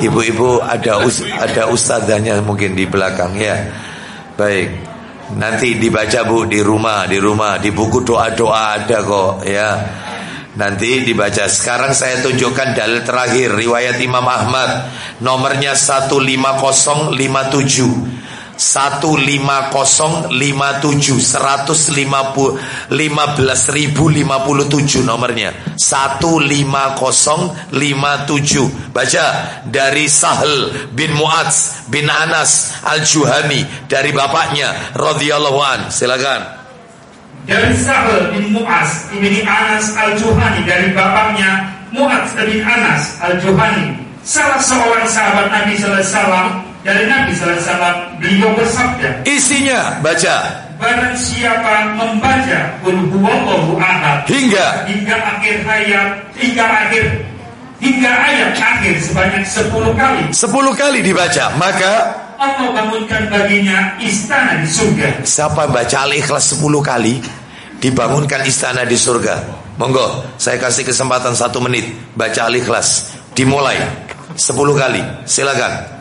Ibu-ibu ada us ada ustazahnya mungkin di belakang ya. Baik. Nanti dibaca Bu di rumah, di rumah, di buku doa-doa ada kok ya. Nanti dibaca. Sekarang saya tunjukkan dalil terakhir riwayat Imam Ahmad nomornya 15057. 15057 115.057 nomornya. 15057 baca dari Sahal bin Mu'adz bin Anas Al-Juhani dari bapaknya radhiyallahu an. Silakan. Dari Sahal bin Mu'adz bin Anas Al-Juhani dari bapaknya Mu'adz bin Anas Al-Juhani. Salah seorang sahabat Nabi sallallahu alaihi wasallam dari Nabi SAW beliau bersabda isinya baca. Barang siapa membaca Qul ahad. Hingga? Hingga akhir ayat hingga akhir hingga ayat akhir sebanyak 10 kali. 10 kali dibaca maka Allah bangunkan baginya istana di surga. siapa baca Al-Ikhlas 10 kali dibangunkan istana di surga. Monggo saya kasih kesempatan satu menit baca Al-Ikhlas. Dimulai. 10 kali. Silakan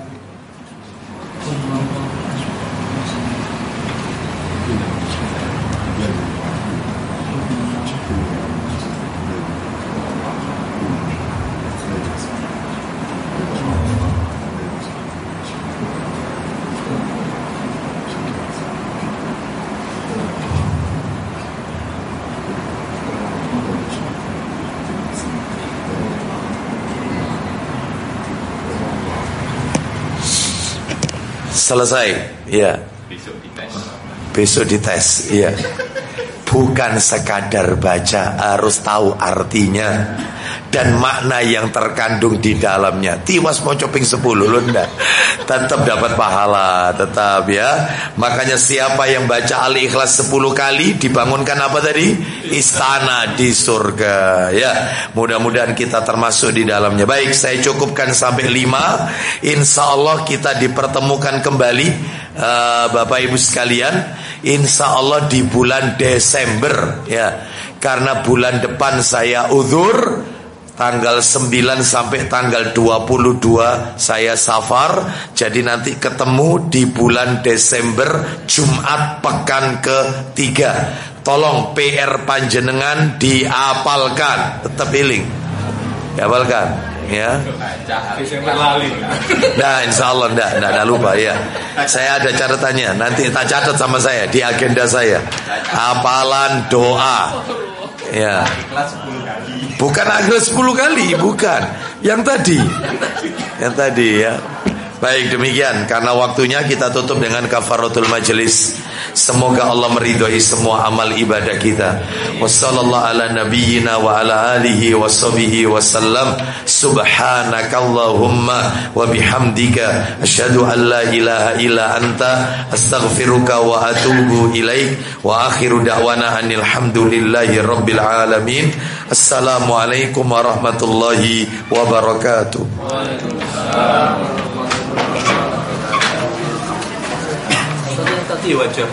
Selesai. Iya. Besok dites. Besok dites. Iya. Bukan sekadar baca, harus tahu artinya dan makna yang terkandung di dalamnya. Tiwas mau coping 10 loh enggak. Tetap dapat pahala, tetap ya. Makanya siapa yang baca Al-Ikhlas 10 kali dibangunkan apa tadi? Istana di surga ya. Mudah-mudahan kita termasuk di dalamnya. Baik, saya cukupkan sampai 5. Insya Allah kita dipertemukan kembali uh, Bapak Ibu sekalian. Insya Allah di bulan Desember ya. Karena bulan depan saya uzur tanggal 9 sampai tanggal 22 saya safar. Jadi nanti ketemu di bulan Desember Jumat pekan ketiga. Tolong PR panjenengan diapalkan. Tetap healing diapalkan ya. Nah insya Allah enggak, enggak, enggak lupa ya. Saya ada catatannya. Nanti tak catat sama saya di agenda saya. Apalan doa Ya. Bukan akhir 10 kali, bukan. Yang tadi. Yang tadi ya. Baik demikian karena waktunya kita tutup dengan kafaratul majelis. Semoga Allah meridhai semua amal ibadah kita. Wassallallahu ala nabiyyina wa ala alihi wa sahbihi wasallam. Subhanakallahumma wa bihamdika asyhadu an la ilaha illa anta astaghfiruka wa atubu ilaik wa akhiru da'wana anil hamdulillahi rabbil alamin. Assalamualaikum warahmatullahi wabarakatuh. Tadi wajah